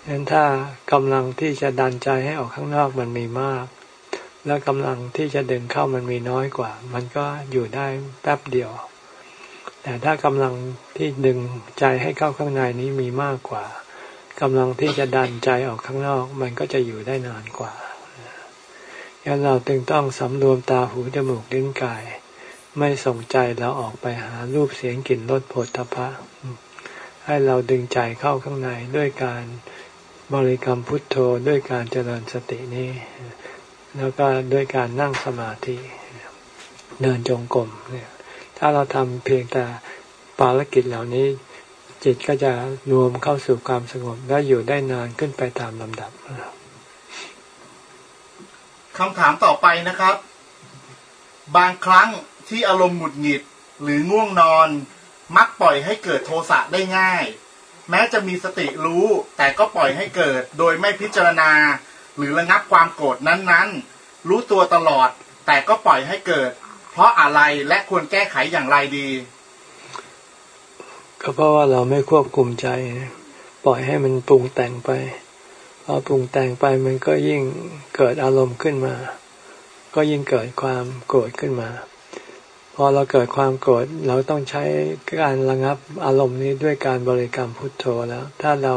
S1: ฉะนั้นถ้ากำลังที่จะดันใจให้ออกข้างนอกมันมีมาก แล้วกำลังที่จะดึงเข้ามันมีน้อยกว่า มันก็อยู่ได้แป๊บเดียว แต่ถ้ากำลังที่ดึงใจให้เข้าข้างในนี้มีมากกว่า กำลังที่จะดันใจออกข้างนอก มันก็จะอยู่ได้นานกว่าดังนั้นเราจึงต้องสำรวมตาหูจมูกลิ้นกาย ไม่ส่งใจเราออกไปหารูปเสียงกลิ่นรสผลทพะให้เราดึงใจเข้าข้างในด้วยการบริกรรมพุทโธด้วยการเจริญสตินี้ แล้วก็ด้วยการนั่งสมาธิเดินจงกรมเนี่ยถ้าเราทำเพียงแต่ภารกิจเหล่านี้ จิตก็จะรวมเข้าสู่ความสงบและอยู่ได้นานขึ้นไปตามลำดับ
S3: คำถามต่อไปนะครับ บางครั้งที่อารมณ์หงุดหงิดหรือง่วงนอน มักปล่อยให้เกิดโทสะได้ง่าย แม้จะมีสติรู้ แต่ก็ปล่อยให้เกิด โดยไม่พิจารณา หรือระงับความโกรธนั้นๆ รู้ตัวตลอด แต่ก็ปล่อยให้เกิด เพราะอะไรและควรแก้ไขอย่างไรดี
S1: ก็เพราะว่าเราไม่ควบคุมใจ ปล่อยให้มันปรุงแต่งไปพอปรุงแต่งไปมันก็ยิ่งเกิดอารมณ์ขึ้นมา ก็ยิ่งเกิดความโกรธขึ้นมา พอเราเกิดความโกรธเราต้องใช้การระงับอารมณ์นี้ด้วยการบริกรรมพุทโธแล้ว ถ้าเรา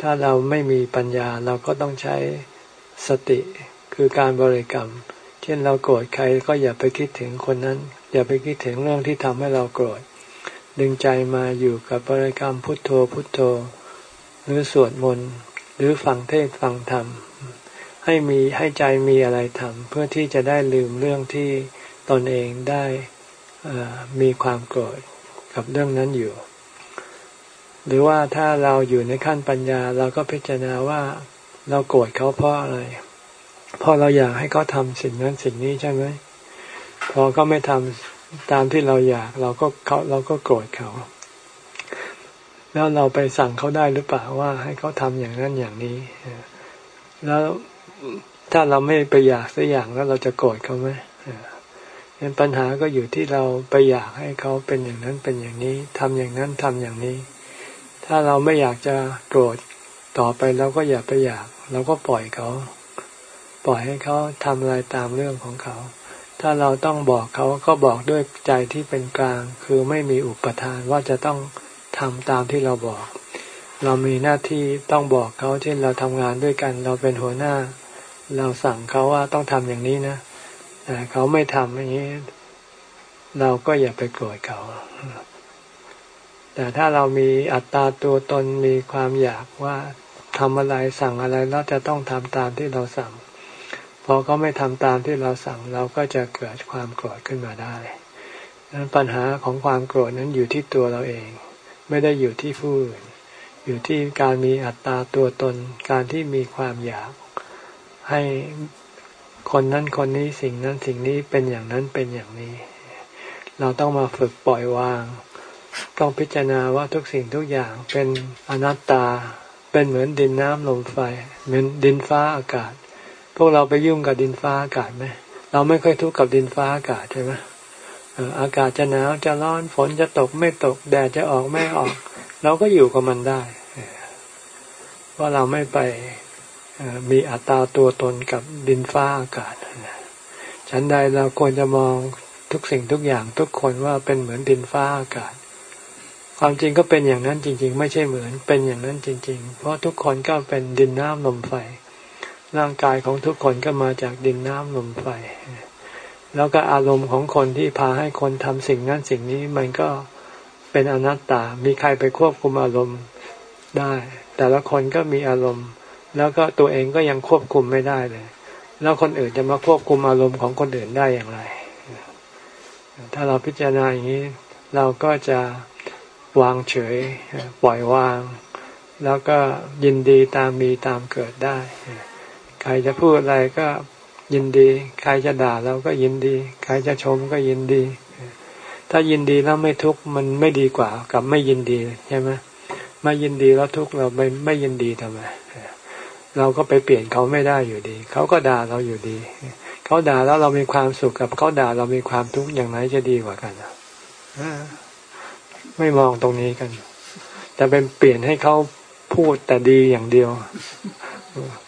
S1: ถ้าเราไม่มีปัญญาเราก็ต้องใช้สติคือการบริกรรม เช่นเราโกรธใครก็อย่าไปคิดถึงคนนั้น อย่าไปคิดถึงเรื่องที่ทำให้เราโกรธ ดึงใจมาอยู่กับบริกรรมพุทโธพุทโธ หรือสวดมนต์หรือฟังเทศฟังธรรม ให้มีให้ใจมีอะไรทำเพื่อที่จะได้ลืมเรื่องที่ตนเองได้มีความโกรธกับเรื่องนั้นอยู่ หรือว่าถ้าเราอยู่ในขั้นปัญญาเราก็พิจารณาว่าเราโกรธเขาเพราะอะไรเพราะเราอยากให้เขาทำสิ่งนั้นสิ่งนี้ใช่ไหมพอเขาไม่ทำ ตามที่เราอยากเราก็เขาเราก็โกรธเขา แล้วเราไปสั่งเขาได้หรือเปล่าว่าให้เขาทำอย่างนั้นอย่างนี้แล้วถ้าเราไม่ไปอยากสักอย่างแล้วเราจะโกรธเขาไหมงั้นปัญหาก็อยู่ที่เราไปอยากให้เขาเป็นอย่างนั้นเป็นอย่างนี้ทำอย่างนั้นทำอย่างนี้ ถ้าเราไม่อยากจะโกรธต่อไปเราก็อย่าไปอยาก เราก็ปล่อยเขา ปล่อยให้เขาทำอะไรตามเรื่องของเขา ถ้าเราต้องบอกเขาก็บอกด้วยใจที่เป็นกลาง คือไม่มีอุปทานว่าจะต้องทำตามที่เราบอก เรามีหน้าที่ต้องบอกเขาเช่นเราทำงานด้วยกัน เราเป็นหัวหน้า เราสั่งเขาว่าต้องทำอย่างนี้นะแต่เขาไม่ทำอย่างนี้ เราก็อย่าไปโกรธเขา แต่ถ้าเรามีอัตตาตัวตนมีความอยากว่าทำอะไรสั่งอะไรแล้วจะต้องทำตามที่เราสั่ง อเขาไม่ทำตามที่เราสั่งเราก็จะเกิดความโกรธขึ้นมาได้ดังนั้นปัญหาของความโกรธนั้นอยู่ที่ตัวเราเอง ไม่ได้อยู่ที่ผู้อื่นอยู่ที่การมีอัตตาตัวตน การที่มีความอยากให้คนนั้นคนนี้สิ่งนั้นสิ่งนี้เป็นอย่างนั้นเป็นอย่างนี้ เราต้องมาฝึกปล่อยวาง ต้องพิจารณาว่าทุกสิ่งทุกอย่างเป็นอนัตตาเป็นเหมือนดินน้ำลมไฟ เหมือนดินฟ้าอากาศ วกเราไปยุ่งกับดินฟ้าอากาศไหมเราไม่ค่อยทุกข์กับดินฟ้าอากาศใช่ไหมอากาศจะหนาวจะร้อนฝนจะตกไม่ตก แดดจะออกไม่ออก เราก็อยู่กับมันได้เพราะเราไม่ไปมีอัตราตัวตนกับดินฟ้าอากาศฉันใดเราควรจะมองทุกสิ่งทุกอย่างทุกคนว่าเป็นเหมือนดินฟ้าอากาศ ความจริงก็เป็นอย่างนั้นจริง ๆ ไม่ใช่เหมือนเป็นอย่างนั้นจริง ๆ เพราะทุกคนก็เป็นดินน้ำลมไฟ ร่างกายของทุกคนก็มาจากดินน้ำลมไฟ แล้วก็อารมณ์ของคนที่พาให้คนทำสิ่งนั้นสิ่งนี้มันก็เป็นอนัตตา มีใครไปควบคุมอารมณ์ได้ แต่ละคนก็มีอารมณ์ แล้วก็ตัวเองก็ยังควบคุมไม่ได้เลย แล้วคนอื่นจะมาควบคุมอารมณ์ของคนอื่นได้อย่างไร ถ้าเราพิจารณาอย่างนี้ เราก็จะวางเฉย ปล่อยวาง แล้วก็ยินดีตามมีตามเกิดได้ ใครจะพูดอะไรก็ยินดี ใครจะด่าเราก็ยินดี ใครจะชมก็ยินดี ถ้ายินดีแล้วไม่ทุกข์มันไม่ดีกว่ากับไม่ยินดีใช่ไหมไม่ยินดีแล้วทุกข์เราไม่ไม่ยินดีทำไมเราก็ไปเปลี่ยนเขาไม่ได้อยู่ดี เขาก็ด่าเราอยู่ดี เขาด่าแล้วเรามีความสุขกับเขาด่าเรามีความทุกข์อย่างไรจะดีกว่ากันไม่มองตรงนี้กัน แต่เป็นเปลี่ยนให้เขาพูดแต่ดีอย่างเดียว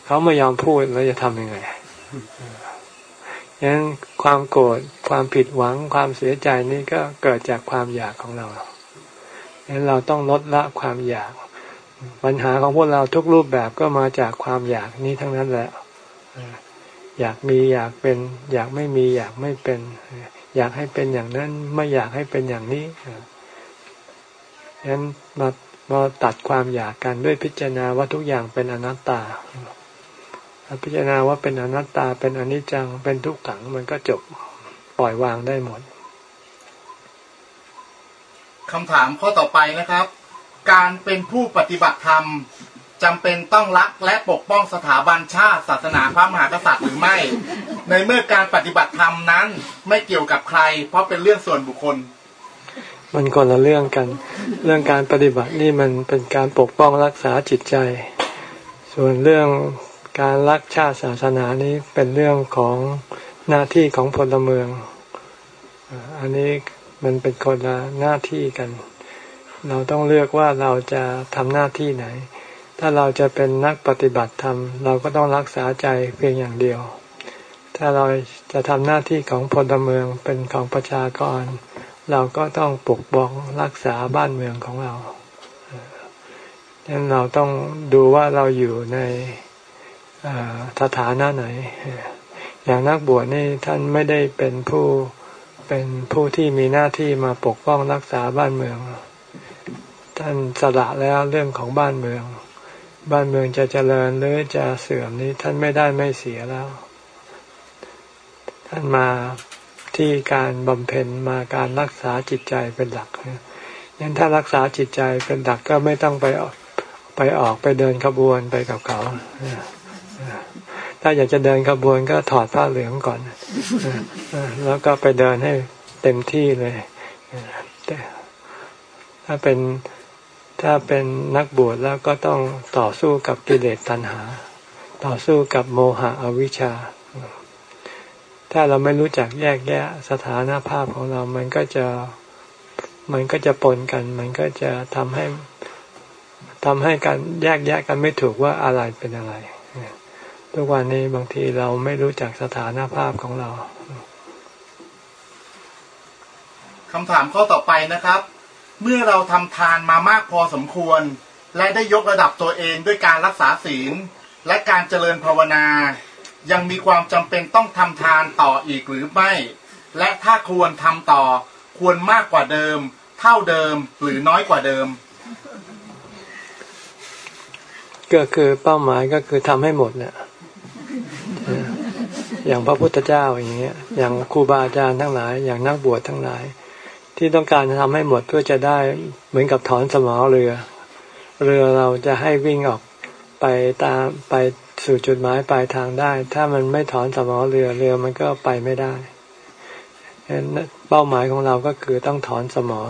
S1: เขาไม่ยอมพูดแล้วจะทำยังไงยังความโกรธความผิดหวังความเสียใจนี่ก็เกิดจากความอยากของเราดังนั้นเราต้องลดละความอยาก ปัญหาของพวกเราทุกรูปแบบก็มาจากความอยากนี้ทั้งนั้นแหละอยากมีอยากเป็น อยากไม่มีอยากไม่เป็น อยากให้เป็นอย่างนั้นไม่อยากให้เป็นอย่างนี้ฉะนั้นมามาตัดความอยากกันด้วยพิจารณาว่าทุกอย่างเป็นอนัตตา พิจารณาว่าเป็นอนัตตาเป็นอนิจจังเป็นทุกขังมันก็จบปล่อยวางได้หมด
S3: คำถามข้อต่อไปนะครับ การเป็นผู้ปฏิบัติธรรมจำเป็นต้องรักและปกป้องสถาบันชาติศาสนาพระมหากษัตริย์หรือไม่ ในเมื่อการปฏิบัติธรรมนั้นไม่เกี่ยวกับใคร เพราะเป็นเรื่องส่วนบุคคล
S1: มันคนละเรื่องกัน เรื่องการปฏิบัตินี่มันเป็นการปกป้องรักษาจิตใจ ส่วนเรื่อง การรักชาติศาสนานี้เป็นเรื่องของหน้าที่ของพลเมือง อันนี้มันเป็นคนละหน้าที่กัน เราต้องเลือกว่าเราจะทำหน้าที่ไหน ถ้าเราจะเป็นนักปฏิบัติธรรม เราก็ต้องรักษาใจเพียงอย่างเดียว ถ้าเราจะทำหน้าที่ของพลเมืองเป็นของประชากร เราก็ต้องปกป้องรักษาบ้านเมืองของเราดังนั้นเราต้องดูว่าเราอยู่ใน สถานะไหน อย่างนักบวชนี่ท่านไม่ได้เป็นผู้เป็นผู้ที่มีหน้าที่มาปกป้องรักษาบ้านเมือง ท่านสละแล้วเรื่องของบ้านเมือง บ้านเมืองจะเจริญหรือจะเสื่อมนี้ท่านไม่ได้ไม่เสียแล้ว ท่านมาที่การบำเพ็ญมาการรักษาจิตใจเป็นหลักยันถ้ารักษาจิตใจเป็นหลักก็ไม่ต้องไปออกไปออกไปเดินขบวนไปกับเขา ถ้าอยากจะเดินขบวนก็ถอดผ้าเหลืองก่อน แล้วก็ไปเดินให้เต็มที่เลยแต่ถ้าเป็นถ้าเป็นนักบวชแล้วก็ต้องต่อสู้กับกิเลสตัณหา ต่อสู้กับโมหะอวิชชา ถ้าเราไม่รู้จักแยกแยะสถานภาพของเรา มันก็จะมันก็จะปนกัน มันก็จะทำให้ทำให้การแยกแยะกันไม่ถูกว่าอะไรเป็นอะไร ทุกวันนี้บางทีเราไม่รู้จักสถานภาพของเรา
S3: คำถามข้อต่อไปนะครับ เมื่อเราทำทานมามากพอสมควร และได้ยกระดับตัวเองด้วยการรักษาศีล และการเจริญภาวนา ยังมีความจำเป็นต้องทำทานต่ออีกหรือไม่ และถ้าควรทำต่อควรมากกว่าเดิม เท่าเดิมหรือน้อยกว่าเดิม
S1: ก็คือเป้าหมายก็คือทำให้หมดเนี่ย อย่างพระพุทธเจ้าอย่างเงี้ยอย่างครูบาอาจารย์ทั้งหลาย อย่างนักบวชทั้งหลาย ที่ต้องการจะทำให้หมดเพื่อจะได้เหมือนกับถอนสมอเรือ เรือเราจะให้วิ่งออกไปตามไปสู่จุดหมายปลายทางได้ ถ้ามันไม่ถอนสมอเรือเรือมันก็ไปไม่ได้เป้าหมายของเราก็คือต้องถอนสมอ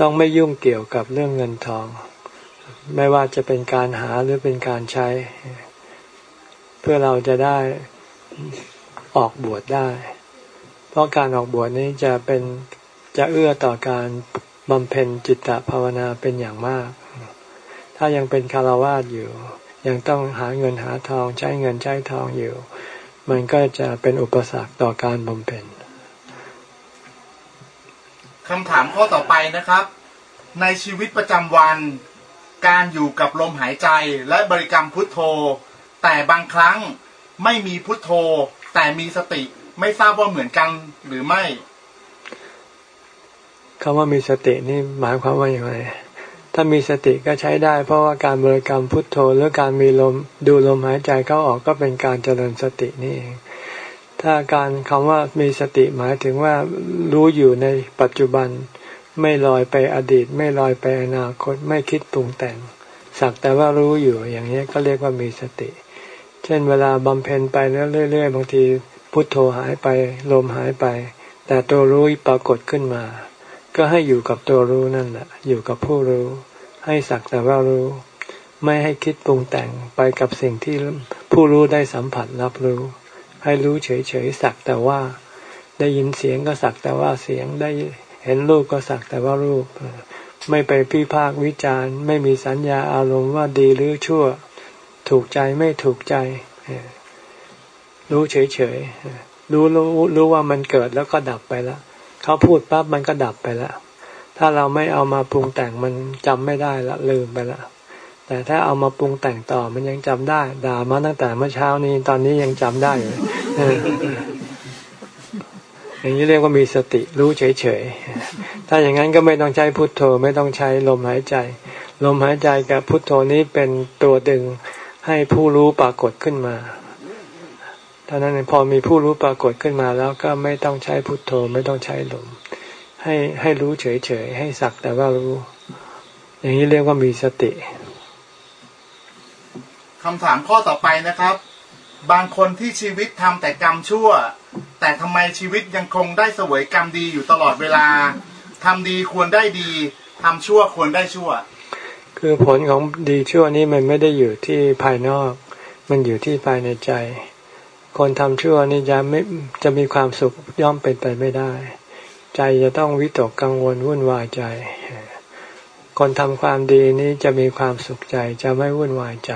S1: ต้องไม่ยุ่งเกี่ยวกับเรื่องเงินทอง ไม่ว่าจะเป็นการหาหรือเป็นการใช้ เพื่อเราจะได้ ออกบวชได้ เพราะการออกบวชนี้จะเป็นจะเอื้อต่อการบำเพ็ญจิตตภาวนาเป็นอย่างมาก ถ้ายังเป็นคารวาสอยู่ ยังต้องหาเงินหาทองใช้เงินใช้ทองอยู่ มันก็จะเป็นอุปสรรคต่อการบำเพ็ญ
S3: คำถามข้อต่อไปนะครับ ในชีวิตประจำวัน การอยู่กับลมหายใจและบริกรรมพุทโธ แต่บางครั้ง ไม่มีพุทโธ แต่มีสติไม่ทราบว่าเหมือนกันหรือไม่
S1: คำว่ามีสตินี่หมายความว่าอย่างไร ถ้ามีสติก็ใช้ได้ เพราะว่าการบริกรรมพุทโธหรือการมีลมดูลมหายใจเข้าออกก็เป็นการเจริญสตินี่เอง ถ้าการคำว่ามีสติหมายถึงว่ารู้อยู่ในปัจจุบัน ไม่ลอยไปอดีต ไม่ลอยไปอนาคต ไม่คิดปรุงแต่ง สักแต่ว่ารู้อยู่อย่างนี้ก็เรียกว่ามีสติ ช่นเวลาบำเพ็ญไปเรื่อยๆบางทีพุทโธหายไปลมหายไป แต่ตัวรู้ปรากฏขึ้นมา ก็ให้อยู่กับตัวรู้นั่นแหละอยู่กับผู้รู้ ให้สักแต่ว่ารู้ ไม่ให้คิดปรุงแต่งไปกับสิ่งที่ผู้รู้ได้สัมผัสรับรู้ ให้รู้เฉยๆสักแต่ว่า ได้ยินเสียงก็สักแต่ว่าเสียงได้เห็นรูปก็สักแต่ว่ารูป ไม่ไปพิพากวิจารณ์ ไม่มีสัญญาอารมณ์ว่าดีหรือชั่ว ถูกใจไม่ถูกใจ รู้เฉยๆรู้รู้รู้ว่ามันเกิดแล้วก็ดับไปแล้วเขาพูดปั๊บมันก็ดับไปแล้วถ้าเราไม่เอามาปรุงแต่งมันจำไม่ได้ละลืมไปล้วแต่ถ้าเอามาปรุงแต่งต่อมันยังจำได้ ด่ามาตั้งแต่เมื่อเช้านี้ตอนนี้ยังจำได้อยู่อย่างนี้เรียกว่ามีสติรู้เฉยๆ ถ้าอย่างนั้นก็ไม่ต้องใช้พุทโธไม่ต้องใช้ลมหายใจ ลมหายใจกับพุทโธนี้เป็นตัวดึง ให้ผู้รู้ปรากฏขึ้นมาท่านั้นพอมีผู้รู้ปรากฏขึ้นมาแล้วก็ไม่ต้องใช้พุทโธไม่ต้องใช้ลมให้ให้รู้เฉยๆให้สักแต่ว่ารู้ อย่างนี้เรียกว่ามีสติ
S3: คำถามข้อต่อไปนะครับ บางคนที่ชีวิตทำแต่กรรมชั่ว แต่ทำไมชีวิตยังคงได้เสวยกรรมดีอยู่ตลอดเวลาทำดีควรได้ดีทำชั่วควรได้ชั่ว
S1: คือผลของดีชั่วนี้มันไม่ได้อยู่ที่ภายนอก มันอยู่ที่ภายในใจ คนทำชั่วนี่จะไม่จะมีความสุขย่อมเป็นไปไม่ได้ ใจจะต้องวิตกกังวลวุ่นวายใจ คนทำความดีนี้จะมีความสุขใจจะไม่วุ่นวายใจ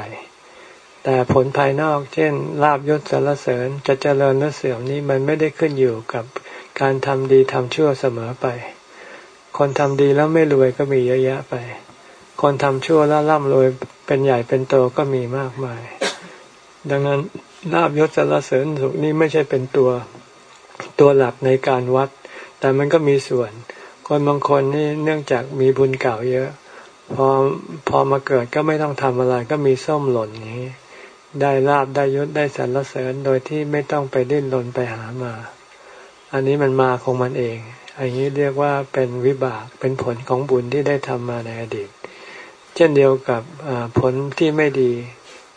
S1: แต่ผลภายนอก เช่นลาบยศสารเสริญจะเจริญหรือเสื่อมนี้มันไม่ได้ขึ้นอยู่กับการทำดีทำชั่วเสมอไป คนทำดีแล้วไม่รวยก็มีเยอะแยะไป คนทำชั่วแล้วร่ำรวยเป็นใหญ่เป็นโตก็มีมากมาย ดังนั้นลาบยศสารเสริญสุขนี้ไม่ใช่เป็นตัวตัวหลักในการวัด แต่มันก็มีส่วน คนบางคนนี่เนื่องจากมีบุญเก่าเยอะ พอพอมาเกิดก็ไม่ต้องทำอะไรก็มีส้มหล่นนี้ ได้ลาบได้ยศได้สรรเสริญโดยที่ไม่ต้องไปดิ้นรนไปหามา อันนี้มันมาของมันเองอันนี้เรียกว่าเป็นวิบากเป็นผลของบุญที่ได้ทำมาในอดีต เช่นเดียวกับผลที่ไม่ดี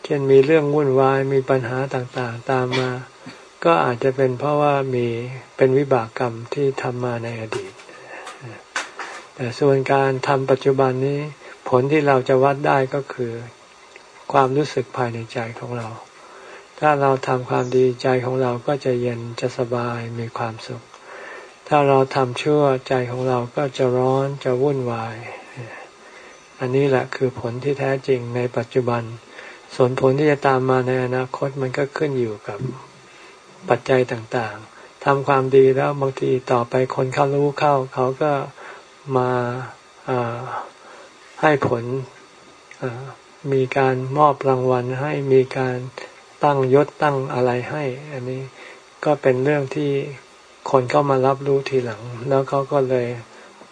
S1: เช่นมีเรื่องวุ่นวายมีปัญหาต่างๆ ตามมา ก็อาจจะเป็นเพราะว่ามีเป็นวิบากกรรมที่ทำมาในอดีต แต่ส่วนการทำปัจจุบันนี้ ผลที่เราจะวัดได้ก็คือ ความรู้สึกภายในใจของเรา ถ้าเราทำความดีใจของเราก็จะเย็นจะสบายมีความสุข ถ้าเราทำชั่วใจของเราก็จะร้อนจะวุ่นวาย อันนี้แหละคือผลที่แท้จริงในปัจจุบัน ส่วนผลที่จะตามมาในอนาคตมันก็ขึ้นอยู่กับปัจจัยต่างๆทำความดีแล้วบางทีต่อไปคนเขารู้เข้า เขาก็มาให้ผลมีการมอบรางวัลให้มีการตั้งยศตั้งอะไรให้ อันนี้ก็เป็นเรื่องที่คนเข้ามารับรู้ทีหลัง แล้วเขาก็เลย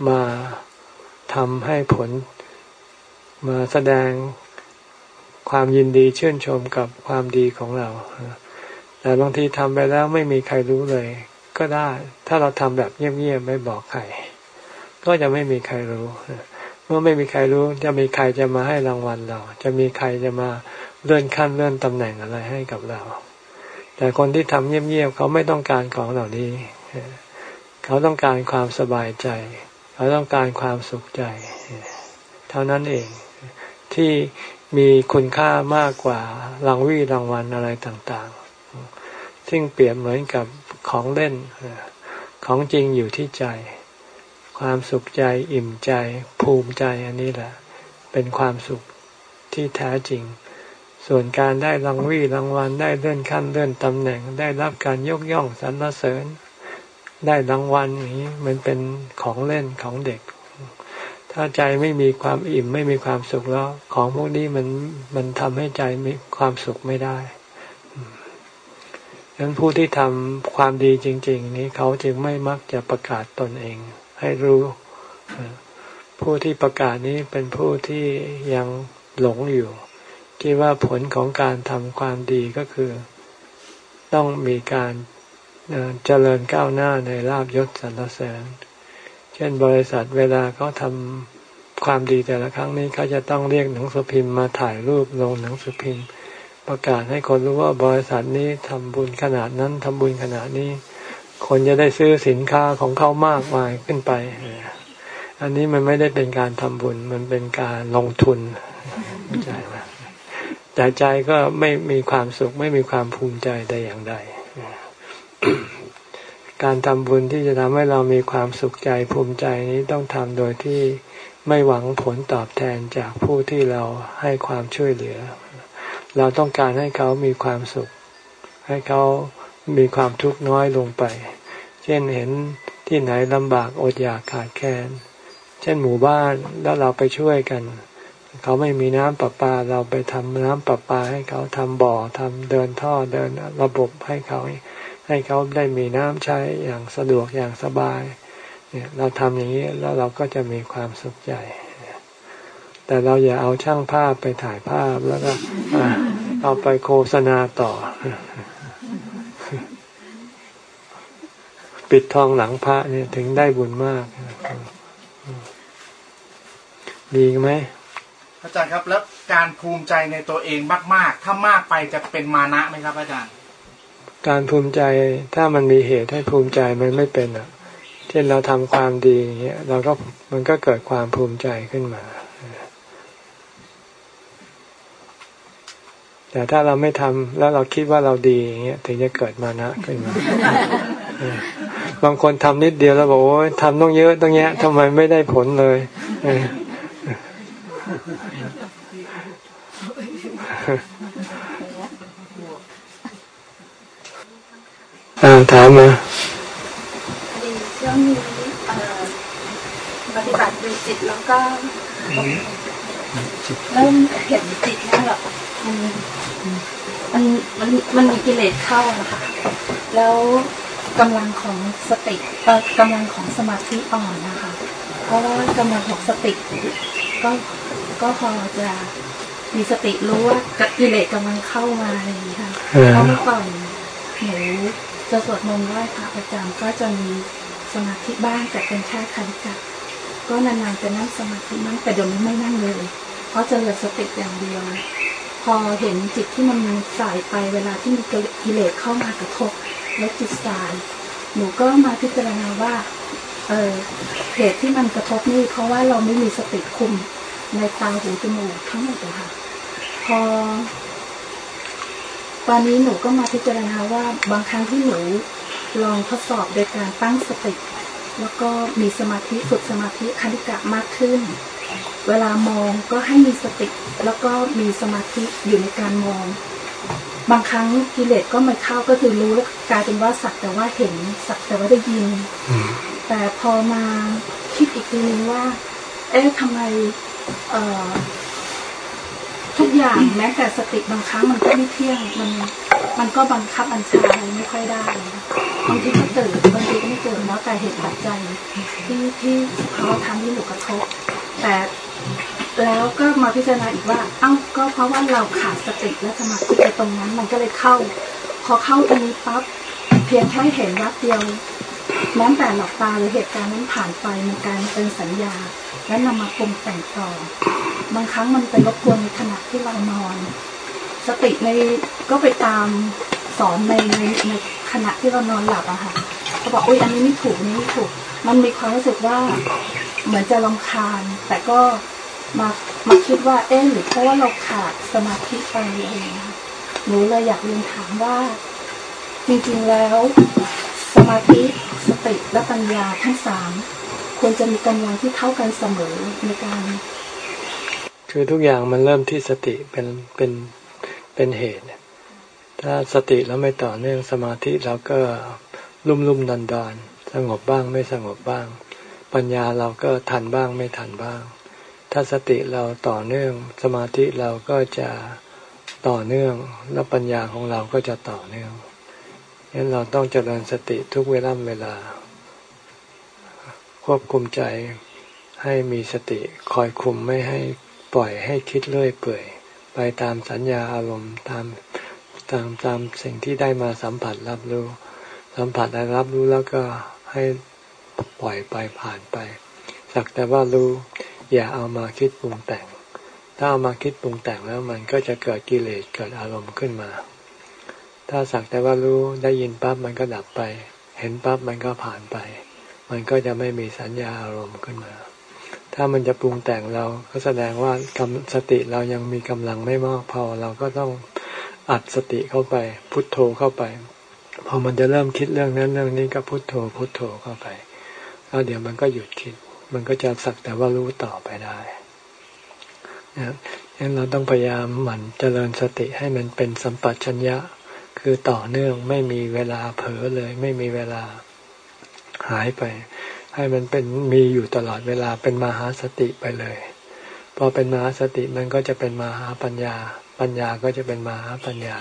S1: มาทำให้ผล มาแสดงความยินดีชื่นชมกับความดีของเรา แต่บางทีทำไปแล้วไม่มีใครรู้เลย ก็ได้ ถ้าเราทำแบบเงียบๆไม่บอกใคร ก็จะไม่มีใครรู้ เมื่อไม่มีใครรู้ จะมีใครจะมาให้รางวัลเรา จะมีใครจะมาเลื่อนขั้นเลื่อนตำแหน่งอะไรให้กับเรา แต่คนที่ทำเงียบๆเขาไม่ต้องการของเหล่านี้ เขาต้องการความสบายใจ เขาต้องการความสุขใจ เท่านั้นเอง ที่มีคุณค่ามากกว่ารางวีรางวัลอะไรต่างๆ ซึ่งเปรียบเหมือนกับของเล่น ของจริงอยู่ที่ใจ ความสุขใจอิ่มใจ ภูมิใจอันนี้แหละ เป็นความสุขที่แท้จริง ส่วนการได้รางวีรางวัลได้เลื่อนขั้นเลื่อนตำแหน่ง ได้รับการยกย่องสรรเสริญ ได้รางวัลนี้มันเป็นของเล่นของเด็ก ถ้าใจไม่มีความอิ่มไม่มีความสุขแล้ว ของพวกนี้มันมันทำให้ใจมีความสุขไม่ได้ดังนั้นผู้ที่ทำความดีจริง ๆ นี้เขาจึงไม่มักจะประกาศตนเอง ให้รู้ ผู้ที่ประกาศนี้เป็นผู้ที่ยังหลงอยู่ คิดว่าผลของการทำความดีก็คือ ต้องมีการเจริญก้าวหน้าในลาบยศสรรเสริญ เช่นบริษัทเวลาเขาทำความดีแต่ละครั้งนี้เขาจะต้องเรียกหนังสือพิมพ์มาถ่ายรูปลงหนังสือพิมพ์ ประกาศให้คนรู้ว่าบริษัทนี้ทำบุญขนาดนั้นทำบุญขนาดนี้ คนจะได้ซื้อสินค้าของเขามากมายขึ้นไป อันนี้มันไม่ได้เป็นการทำบุญมันเป็นการลงทุนใจไหมแต่ใจก็ไม่มีความสุขไม่มีความภูมิใจแต่อย่างใด การทำบุญที่จะทำให้เรามีความสุขใจภูมิใจนี้ต้องทำโดยที่ไม่หวังผลตอบแทนจากผู้ที่เราให้ความช่วยเหลือ เราต้องการให้เขามีความสุข ให้เขามีความทุกข์น้อยลงไป เช่นเห็นที่ไหนลำบากอดอยากขาดแคลน เช่นหมู่บ้านแล้วเราไปช่วยกัน เขาไม่มีน้ำประปาเราไปทำน้ำประปาให้เขาทำบ่อทำเดินท่อเดินระบบให้เขา ให้เขาได้มีน้ำใช้อย่างสะดวกอย่างสบาย เนี่ยเราทำอย่างนี้แล้วเราก็จะมีความสุขใจ แต่เราอย่าเอาช่างภาพไปถ่ายภาพแล้วก็เอาไปโฆษณาต่อ ปิดทองหลังพระเนี่ยถึงได้บุญมาก ดีไหม
S3: อาจารย์ครับแล้วการภูมิใจในตัวเองมาก ๆ ถ้ามากไปจะเป็นมานะไหมครับอาจารย์
S1: การภูมิใจถ้ามันมีเหตุให้ภูมิใจมันไม่เป็นอะ เช่นเราทำความดีเงี้ยเราก็มันก็เกิดความภูมิใจขึ้นมา แต่ถ้าเราไม่ทำแล้วเราคิดว่าเราดีเงี้ยถึงจะเกิดมานะขึ้นมาบางคนทำนิดเดียวแล้วบอกโอ้ยทำต้องเยอะต้องแยะทำไมไม่ได้ผลเลย
S4: อ่า
S1: ถามมา
S4: ช่วงนี้ปฏิบัติดูจิตแล้วก็เริ่มเห็นจิตนี่แบบมันมันมันมีกิเลสเข้านะคะแล้วกำลังของสติกำลังของสมาธิอ่อนนะคะ เพราะว่ากำลังของสติก็ก็พอจะมีสติรู้ว่ากิเลสกำลังเข้ามาอะไรอย่างนี้ค่ะเพราะเมื่อก่อนหนู จะสวดมนต์ไหว้พระประจำก็จะมีสมาธิบ้างแต่เป็นแค่คันจักก็นานๆจะนั่งสมาธินั่งแต่เดี๋ยวนี้ไม่นั่งเลยเพราะจะเหลือสติอย่างเดียว พอเห็นจิตที่มันสายไปเวลาที่มีกิเลสเข้ามากระทบและจิตสาย หนูก็มาพิจารณาว่าเออเหตุที่มันกระทบนี่เพราะว่าเราไม่มีสติคุมในตาหูจมูกทั้งหมดเลยค่ะ พอ ตอนนี้หนูก็มาพิจารณาว่าบางครั้งที่หนูลองทดสอบโดยการตั้งสติ แล้วก็มีสมาธิฝึกสมาธิคณิกะมากขึ้น เวลามองก็ให้มีสติ แล้วก็มีสมาธิอยู่ในการมอง บางครั้งกิเลสก็ไม่เข้าก็คือรู้แล้วกลายเป็นว่าสักแต่ว่าเห็นสักแต่ว่าได้ยิน แต่พอมาคิดอีกทีนึงว่า เอ๊ะทำไมเอ่อ ทุกอย่างแม้แต่สติบางครั้งมันก็ไม่เที่ยงมันมันก็บังคับบัญชาอะไรไม่ค่อยได้บางทีก็ตื่นบางทีก็ไม่ตื่นแล้วแต่เหตุปัจจัยที่ที่เขาทำให้หนูกระทบ แต่แล้วก็มาพิจารณาอีกว่า เอ้าก็เพราะว่าเราขาดสติและสมาธิไปตรงนั้น มันก็เลยเข้า พอเข้าตรงนี้ปั๊บเพียงแค่เห็นวัดเดียวแม้แต่หลับตาหรือเหตุการณ์นั้นผ่านไปมันกลายเป็นสัญญา และนำมาปรุงแต่งต่อ บางครั้งมันไปรบกวนในขณะที่เรานอน สติในก็ไปตามสอนในในในขณะที่เรานอนหลับอะค่ะเขาบอกอุ้ยอันนี้ไม่ถูกนี้ไม่ถูก มันมีความรู้สึกว่าเหมือนจะลำคาญ แต่ก็มามาคิดว่าเอ๊ะหรือเพราะว่าเราขาดสมาธิไปอะไรอย่างเงี้ยหนูเลยอยากเรียนถามว่า จริงๆแล้ว สมาธิสติและปัญญาทั้งสาม ควรจะมีกำลังที่เท่ากันเสมอในการ
S1: คือทุกอย่างมันเริ่มที่สติเป็นเป็นเป็นเหตุ ถ้าสติแล้วไม่ต่อเนื่องสมาธิเราก็ลุ่มลุ่มดันดอนสงบบ้างไม่สงบบ้าง ปัญญาเราก็ทันบ้างไม่ทันบ้าง ถ้าสติเราต่อเนื่องสมาธิเราก็จะต่อเนื่องแล้วปัญญาของเราก็จะต่อเนื่องฉะนั้นเราต้องเจริญสติทุกเวลาเวลา ควบคุมใจให้มีสติคอยคุมไม่ให้ปล่อยให้คิดเลื่อยเปื่อย ไปตามสัญญาอารมณ์ตามตามตามสิ่งที่ได้มาสัมผัสรับรู้ สัมผัสได้รับรู้แล้วก็ให้ปล่อยไปผ่านไป สักแต่ว่ารู้อย่าเอามาคิดปรุงแต่ง ถ้าเอามาคิดปรุงแต่งแล้วมันก็จะเกิดกิเลสเกิดอารมณ์ขึ้นมา ถ้าสักแต่ว่ารู้ได้ยินปั๊บมันก็ดับไป เห็นปั๊บมันก็ผ่านไป มันก็จะไม่มีสัญญาอารมณ์ขึ้นมา ถ้ามันจะปรุงแต่งเราก็แสดงว่ากำสติเรายังมีกำลังไม่มากพอเราก็ต้องอัดสติเข้าไป พุทโธเข้าไป พอมันจะเริ่มคิดเรื่องนั้นเรื่องนี้ก็พุทโธ พุทโธเข้าไปแล้วเดี๋ยวมันก็หยุดคิด มันก็จะสักแต่ว่ารู้ต่อไปได้นะงั้นเราต้องพยายามหมั่นเจริญสติให้มันเป็นสัมปชัญญะ คือต่อเนื่องไม่มีเวลาเผลอเลย ไม่มีเวลา หายไป ให้มันเป็นมีอยู่ตลอดเวลาเป็นมหาสติไปเลย พอเป็นมหาสติมันก็จะเป็นมหาปัญญา ปัญญาก็จะเป็นมหาปัญญา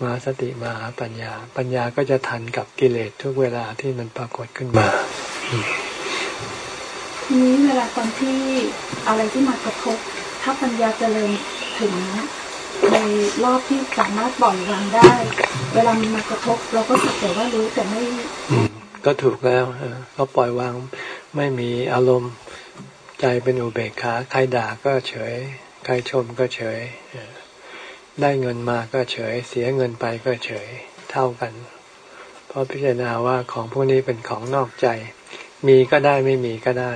S1: มหาสติมหาปัญญา ปัญญาก็จะทันกับกิเลสทุกเวลาที่มันปรากฏขึ้นมา
S4: ทีนี้เวลาตอนที่อะไรที่มากระทบ ถ้าปัญญาเจริญถึงในรอบที่สามารถปล่อยวางได้ เวลามันมากระทบ เราก็สักแต่ว่ารู้แต่ไม่
S1: อืม ก็ถูกแล้วเออก็ปล่อยวางไม่มีอารมณ์ใจเป็นอุเบกขาใครด่าก็เฉย ใครชมก็เฉย ได้เงินมาก็เฉย เสียเงินไปก็เฉยเท่ากัน เพราะพิจารณาว่าของพวกนี้เป็นของนอกใจ มีก็ได้ไม่มีก็ได้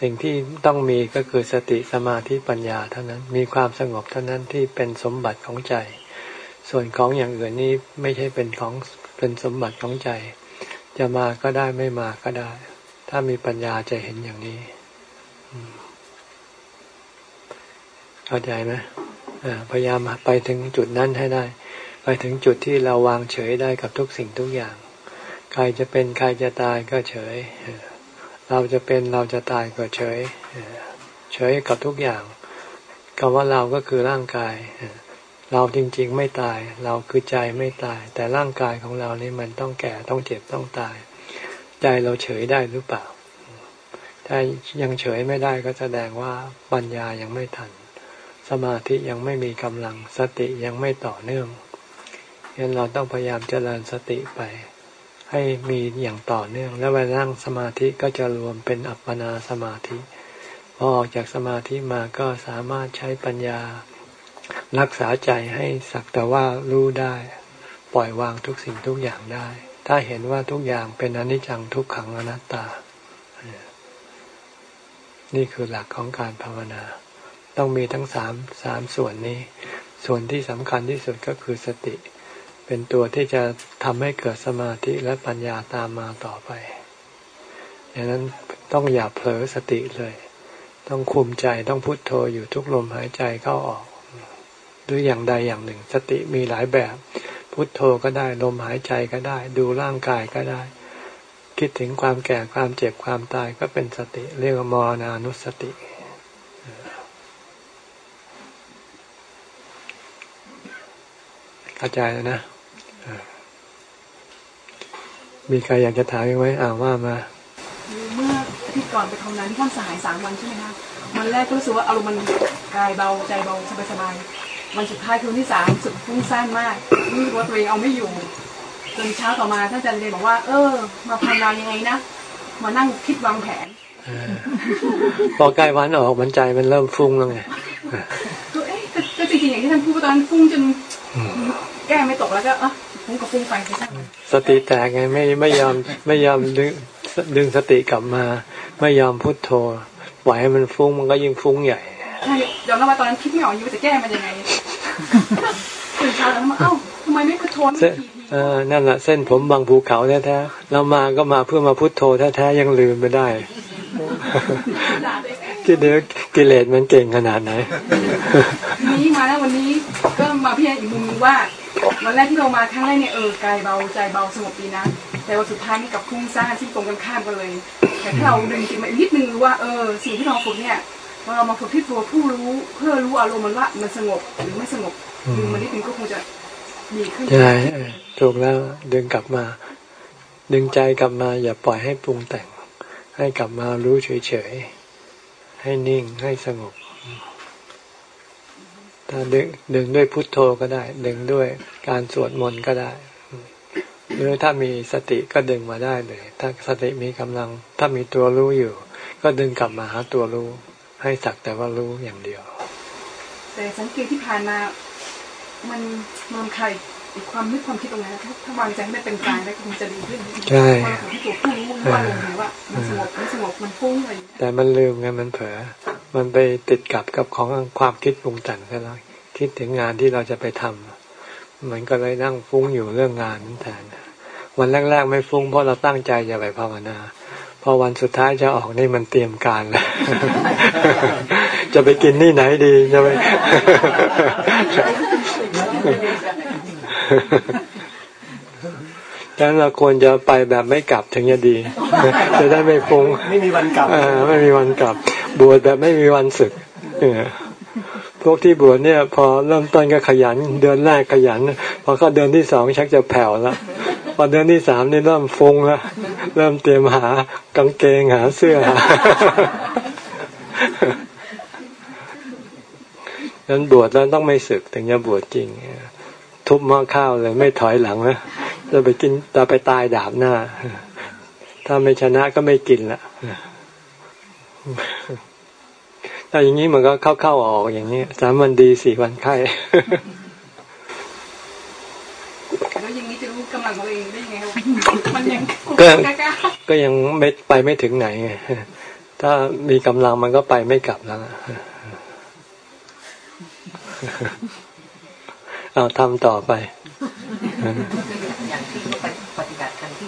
S1: สิ่งที่ต้องมีก็คือสติสมาธิปัญญาเท่านั้นมีความสงบเท่านั้นที่เป็นสมบัติของใจ ส่วนของอย่างอื่นนี้ไม่ใช่เป็นของเป็นสมบัติของใจ จะมาก็ได้ไม่มาก็ได้ ถ้ามีปัญญาจะเห็นอย่างนี้ เข้าใจไหมพยายามไปถึงจุดนั้นให้ได้ ไปถึงจุดที่เราวางเฉยได้กับทุกสิ่งทุกอย่าง ใครจะเป็นใครจะตายก็เฉย เราจะเป็นเราจะตายก็เฉยเออเฉยกับทุกอย่างคำว่าเราก็คือร่างกาย เราจริง ๆ ไม่ตาย เราคือใจไม่ตาย แต่ร่างกายของเรานี่มันต้องแก่ต้องเจ็บต้องตาย ใจเราเฉยได้หรือเปล่า ถ้ายังเฉยไม่ได้ก็แสดงว่าปัญญายังไม่ทัน สมาธิยังไม่มีกำลังสติยังไม่ต่อเนื่องฉะนั้นเราต้องพยายามเจริญสติไป ให้มีอย่างต่อเนื่อง แล้วเวลานั่งสมาธิก็จะรวมเป็นอัปปนาสมาธิพอออกจากสมาธิมาก็สามารถใช้ปัญญา รักษาใจให้สักแต่ว่ารู้ได้ ปล่อยวางทุกสิ่งทุกอย่างได้ ถ้าเห็นว่าทุกอย่างเป็นอนิจจังทุกขังอนัตตา นี่คือหลักของการภาวนา ต้องมีทั้งสามสามส่วนนี้ ส่วนที่สำคัญที่สุดก็คือสติ เป็นตัวที่จะทำให้เกิดสมาธิและปัญญาตามมาต่อไปดังนั้นต้องอย่าเผลอสติเลย ต้องคุมใจต้องพุโทโธอยู่ทุกลมหายใจเข้าออก หรืออย่างใดอย่างหนึ่ง สติมีหลายแบบ พุโทโธก็ได้ลมหายใจก็ได้ ดูร่างกายก็ได้ คิดถึงความแก่ความเจ็บความตายก็เป็นสติ เรียกว่ามรณานุสติเข้าใจแล้วนะมีใครอยากจะถามอีกไหมอ่าว่ามา
S5: เมื่อทิตย์ก่อนไปทำงานที่ท่อนสหายสามวันใช่ไหมคะวันแรกก็รู้สึกว่าอารมณ์มันกายเบาใจเบาสบายสบาย วันสุดท้ายคือวันที่สามรู้สึกฟุ้งซ่านมากรู้สึกว่าตัวเองเอาไม่อยู่ จนเช้าต่อมาท่านอาจารย์เลยบอกว่า เออ มาภาวนายังไงนะมานั่งคิดวางแผน
S1: เออพอใกล้วันออกมันใจมันเริ่มฟุ้งแล้วไง
S5: ก็เอ๊ะก็ก็จริงๆอย่างที่ท่านพูดว่าตอนนั้นฟุ้งจนแก้ไม่ตกแล้วก็เออฟุ้งก็ฟุ้งไปไปช่างมัน
S1: สติแตกไงไม่ไม่ยอมไม่ยอมดึงดึงสติกลับมา ไม่ยอมพุโทโธปล่อยให้มันฟุ้งมันก็ยิ่งฟุ้งใหญ่
S5: ใช่ยอมรับว่าตอนนั้นคิดไม่ออกอยู่ว่าจะแก้มันยังไง ตื่นเช้าแล้วมาเอ้าทำไมไม่พุทโธไม่
S1: เส้น
S5: ทีที
S1: เออนั่นแหละเส้นผมบางภูเขาแท้ๆเรามาก็มาเพื่อมาพุโทโธแท้ๆยังลืมไปได้
S5: ด่าตัวเองเอ๊ะ
S1: คิดดูกิเลสมันเก่งขนาดไหน
S5: ทีนี้มาแล้ววันนี้ก็มาพิจารณาอีกมุมหนึงว่าวันแรกที่เรามาครั้งแรกเนี่ยเออกายเบาใจเบาสงบดีนะแต่วันสุดท้ายนี่กับคุ้งซ่านที่ตรงกันข้ามกันเลย แต่ถ้าเราดึงจิตมาอีกนิดนึงว่าเออสิ่งที่เราฝึกเนี่ย เรามาฝึกที่ตัวผู้รู้เพื่อรู้อารมณ์มันว่ามันสงบหรือไม่สงบดึงมันนิดนึงก็คงจะดีขึ้น
S1: ใช่เออถูกแล้วดึงกลับมา ดึงใจกลับมา อย่าปล่อยให้ปรุงแต่ง ให้กลับมารู้เฉยให้นิ่งให้สงบถ้าดึงดึงด้วยพุทโธก็ได้ ดึงด้วยการสวดมนต์ก็ได้ หรือถ้ามีสติก็ดึงมาได้เลย ถ้าสติมีกำลัง ถ้ามีตัวรู้อยู่ ก็ดึงกลับมาหาตัวรู้ ให้สักแต่ว่ารู้อย่างเดียว
S5: แต่สังเกตที่ผ่านมามันมันใครอีกความนึกความคิดตรงนั้นถ้าถ้าวางใจให้มันเป็นกลางได้คงจะดีขึ้น
S1: ใช่
S5: พอเราถึงที่ตัวผู้รู้ว่าลงหรือว่ามันสงบมันสงบมันฟุ้งอะไรอย่างเงี้ย
S1: แต่มันลืมไงมันเผลอมันไปติดกับกับของความคิดปรุงแต่งซะแล้วคิดถึงงานที่เราจะไปทำมันก็เลยนั่งฟุ้งอยู่เรื่องงานนั่นแทนวันแรก ๆ ไม่ฟุ้งเพราะเราตั้งใจจะไปภาวนา พอวันสุดท้ายจะออกนี่มันเตรียมการแล้วจะไปกินนี่ไหนดีจะไปดังนั้นเราควรจะไปแบบไม่กลับถึงจะดี จะได้ไม่ฟุ้ง
S6: ไม่มีวันกลับ
S1: เออไม่มีวันกลับ บวชแบบไม่มีวันศึก เออ พวกที่บวชเนี่ย พอเริ่มต้นก็ขยัน เดือนแรกขยัน พอเข้าเดือนที่สองชักจะแผ่วแล้วพอเดือนที่สามนี่เริ่มฟุ้งแล้วเริ่มเตรียมหากางเกงหาเสื้อหานั้นบวชแล้วต้องไม่ศึกถึงจะบวชจริงทุบหม้อข้าวเลยไม่ถอยหลังนะจะไปกินจะไปตายดาบหน้า ถ้าไม่ชนะก็ไม่กินละ ถ้าอย่างนี้มันก็เข้าเข้าออกอย่างนี้สามวันดีสี่วันไข้
S5: แล้วอย่างนี้จะรู้กำลังตัวเองได้ยังไงครับมันยัง
S1: ก็
S5: กล้า
S1: ก็ยังไม่ไปไม่ถึงไหนไงถ้ามีกำลังมันก็ไปไม่กลับแล้วล่ะเอาทำต่อไป
S2: อย่างที่เขาไปปฏิ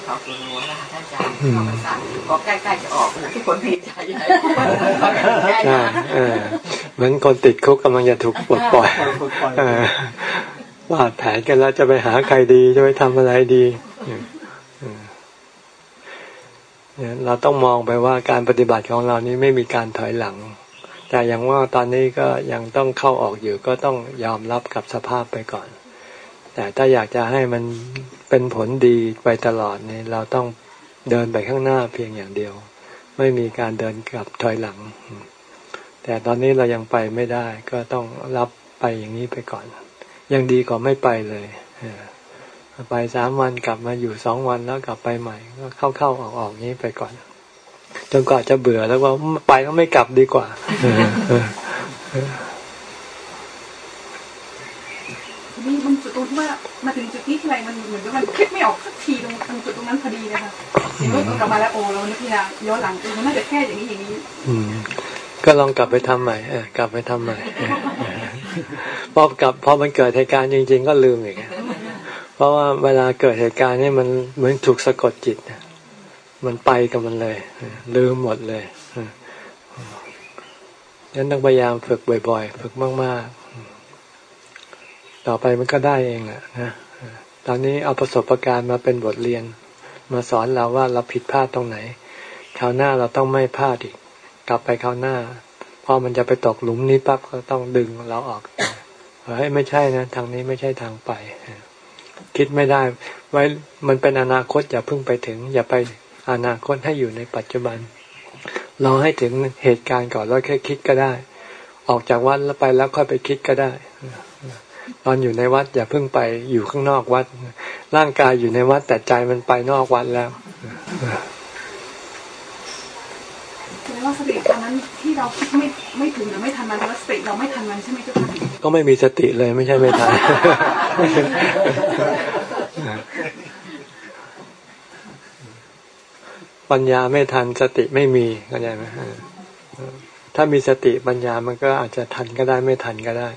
S2: บัติกันที่เขาสวนหัวนะคะท่านอาจารย์เข้าพรรษาก็ใกล้ๆจะออกทุกคนดีใจใหญ่ใกล้
S1: ใช่
S2: นะ
S1: เออเหมือนคนติดคุกกำลังจะถูกปลดปล่อยเออวาดแผนกันแล้วจะไปหาใครดีจะไปทำอะไรดีเออเนี่ยเราต้องมองไปว่าการปฏิบัติของเรานี้ไม่มีการถอยหลัง แต่อย่างว่าตอนนี้ก็ยังต้องเข้าออกอยู่ก็ต้องยอมรับกับสภาพไปก่อน แต่ถ้าอยากจะให้มัน เป็นผลดีไปตลอดเนี่ยเราต้องเดินไปข้างหน้าเพียงอย่างเดียว ไม่มีการเดินกลับถอยหลัง แต่ตอนนี้เรายังไปไม่ได้ ก็ต้องรับไปอย่างนี้ไปก่อน ยังดีกว่าไม่ไปเลยไปสามวันกลับมาอยู่สองวันแล้วกลับไปใหม่ ก็เข้าเข้าออกออกนี้ไปก่อนจนกว่าจะเบื่อแล้วว่าไปก็ไม่กลับดีกว่าเออเออเออ
S5: ที นี้มันจุดตรงที่ว่ามาถึงจุดนี้ทีไรมันเหมือนกับมันคิดไม่ออกสักทีตรงตรงจุดตรงนั้นพอดีนะคะเห็นว่ากลับมาแล้วโอ้เรานึกพิจารณาย้อนหลังมันน่าจะแค่อย่างนี้อย่างนี้
S1: ก็ลองกลับไปทำใหม่เอกลับไปทำใหม่พอกลับพอมันเกิดเหตุการณ์จริง ๆ ก็ลืมอีกเพราะว่าเวลาเกิดเหตุการณ์นี่มันเหมือนถูกสะกดจิตมันไปกับมันเลย ลืมหมดเลยนั้นต้องพยายามฝึกบ่อย ๆ ฝึกมากๆ ต่อไปมันก็ได้เองแหละนะตอนนี้เอาประสบการณ์มาเป็นบทเรียน มาสอนเราว่าเราผิดพลาดตรงไหนคราวหน้าเราต้องไม่พลาดอีก กลับไปคราวหน้าพอมันจะไปตกหลุมนี้ปั๊บก็ต้องดึงเราออกเฮ้ยไม่ใช่นะทางนี้ไม่ใช่ทางไป คิดไม่ได้ ไว้มันเป็นอนาคตอย่าเพิ่งไปถึง อย่าไปอนาคตให้อยู่ในปัจจุบันราให้ถึงเหตุการณ์ก่อนแล้วแค่คิดก็ได้ ออกจากวัดแล้วไปแล้วค่อยไปคิดก็ได้ ตอนอยู่ในวัดอย่าเพิ่งไปอยู่ข้างนอกวัด ร่างกายอยู่ในวัดแต่ใจมันไปนอกวัดแล้ว
S5: แสดงว่าสติตอนนั้นที่เราคิดไม่ไม่ถึงหรือไม่ทันมันแล้วสติเราไม่ทันมันใช่ไหมเจ้าค่ะ
S1: ก็ไม่มีสติเลยไม่ใช่ไม่ทันปัญญาไม่ทันสติไม่มีเข้าใจไหมถ้ามีสติปัญญามันก็อาจจะทันก็ได้ไม่ทันก็ได้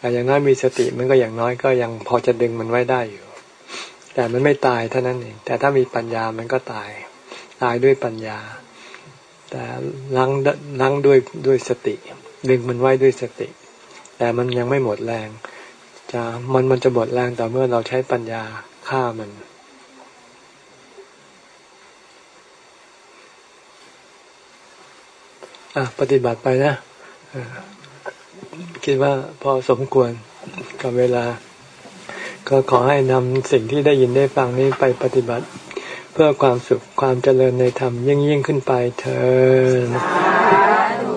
S1: แต่อย่างน้อยมีสติมันก็อย่างน้อยก็ยังพอจะดึงมันไว้ได้อยู่ แต่มันไม่ตายเท่านั้นเองแต่ถ้ามีปัญญามันก็ตาย ตายด้วยปัญญา แต่ลังลังด้วยด้วยสติ ดึงมันไว้ด้วยสติ แต่มันยังไม่หมดแรง จะมันมันจะหมดแรงต่อเมื่อเราใช้ปัญญาฆ่ามันอะปฏิบัติไปนะ คิดว่าพอสมควรกับเวลา ก็ขอให้นำสิ่งที่ได้ยินได้ฟังนี้ไปปฏิบัติ เพื่อความสุขความเจริญในธรรมยิ่งยิ่งขึ้นไปเธอ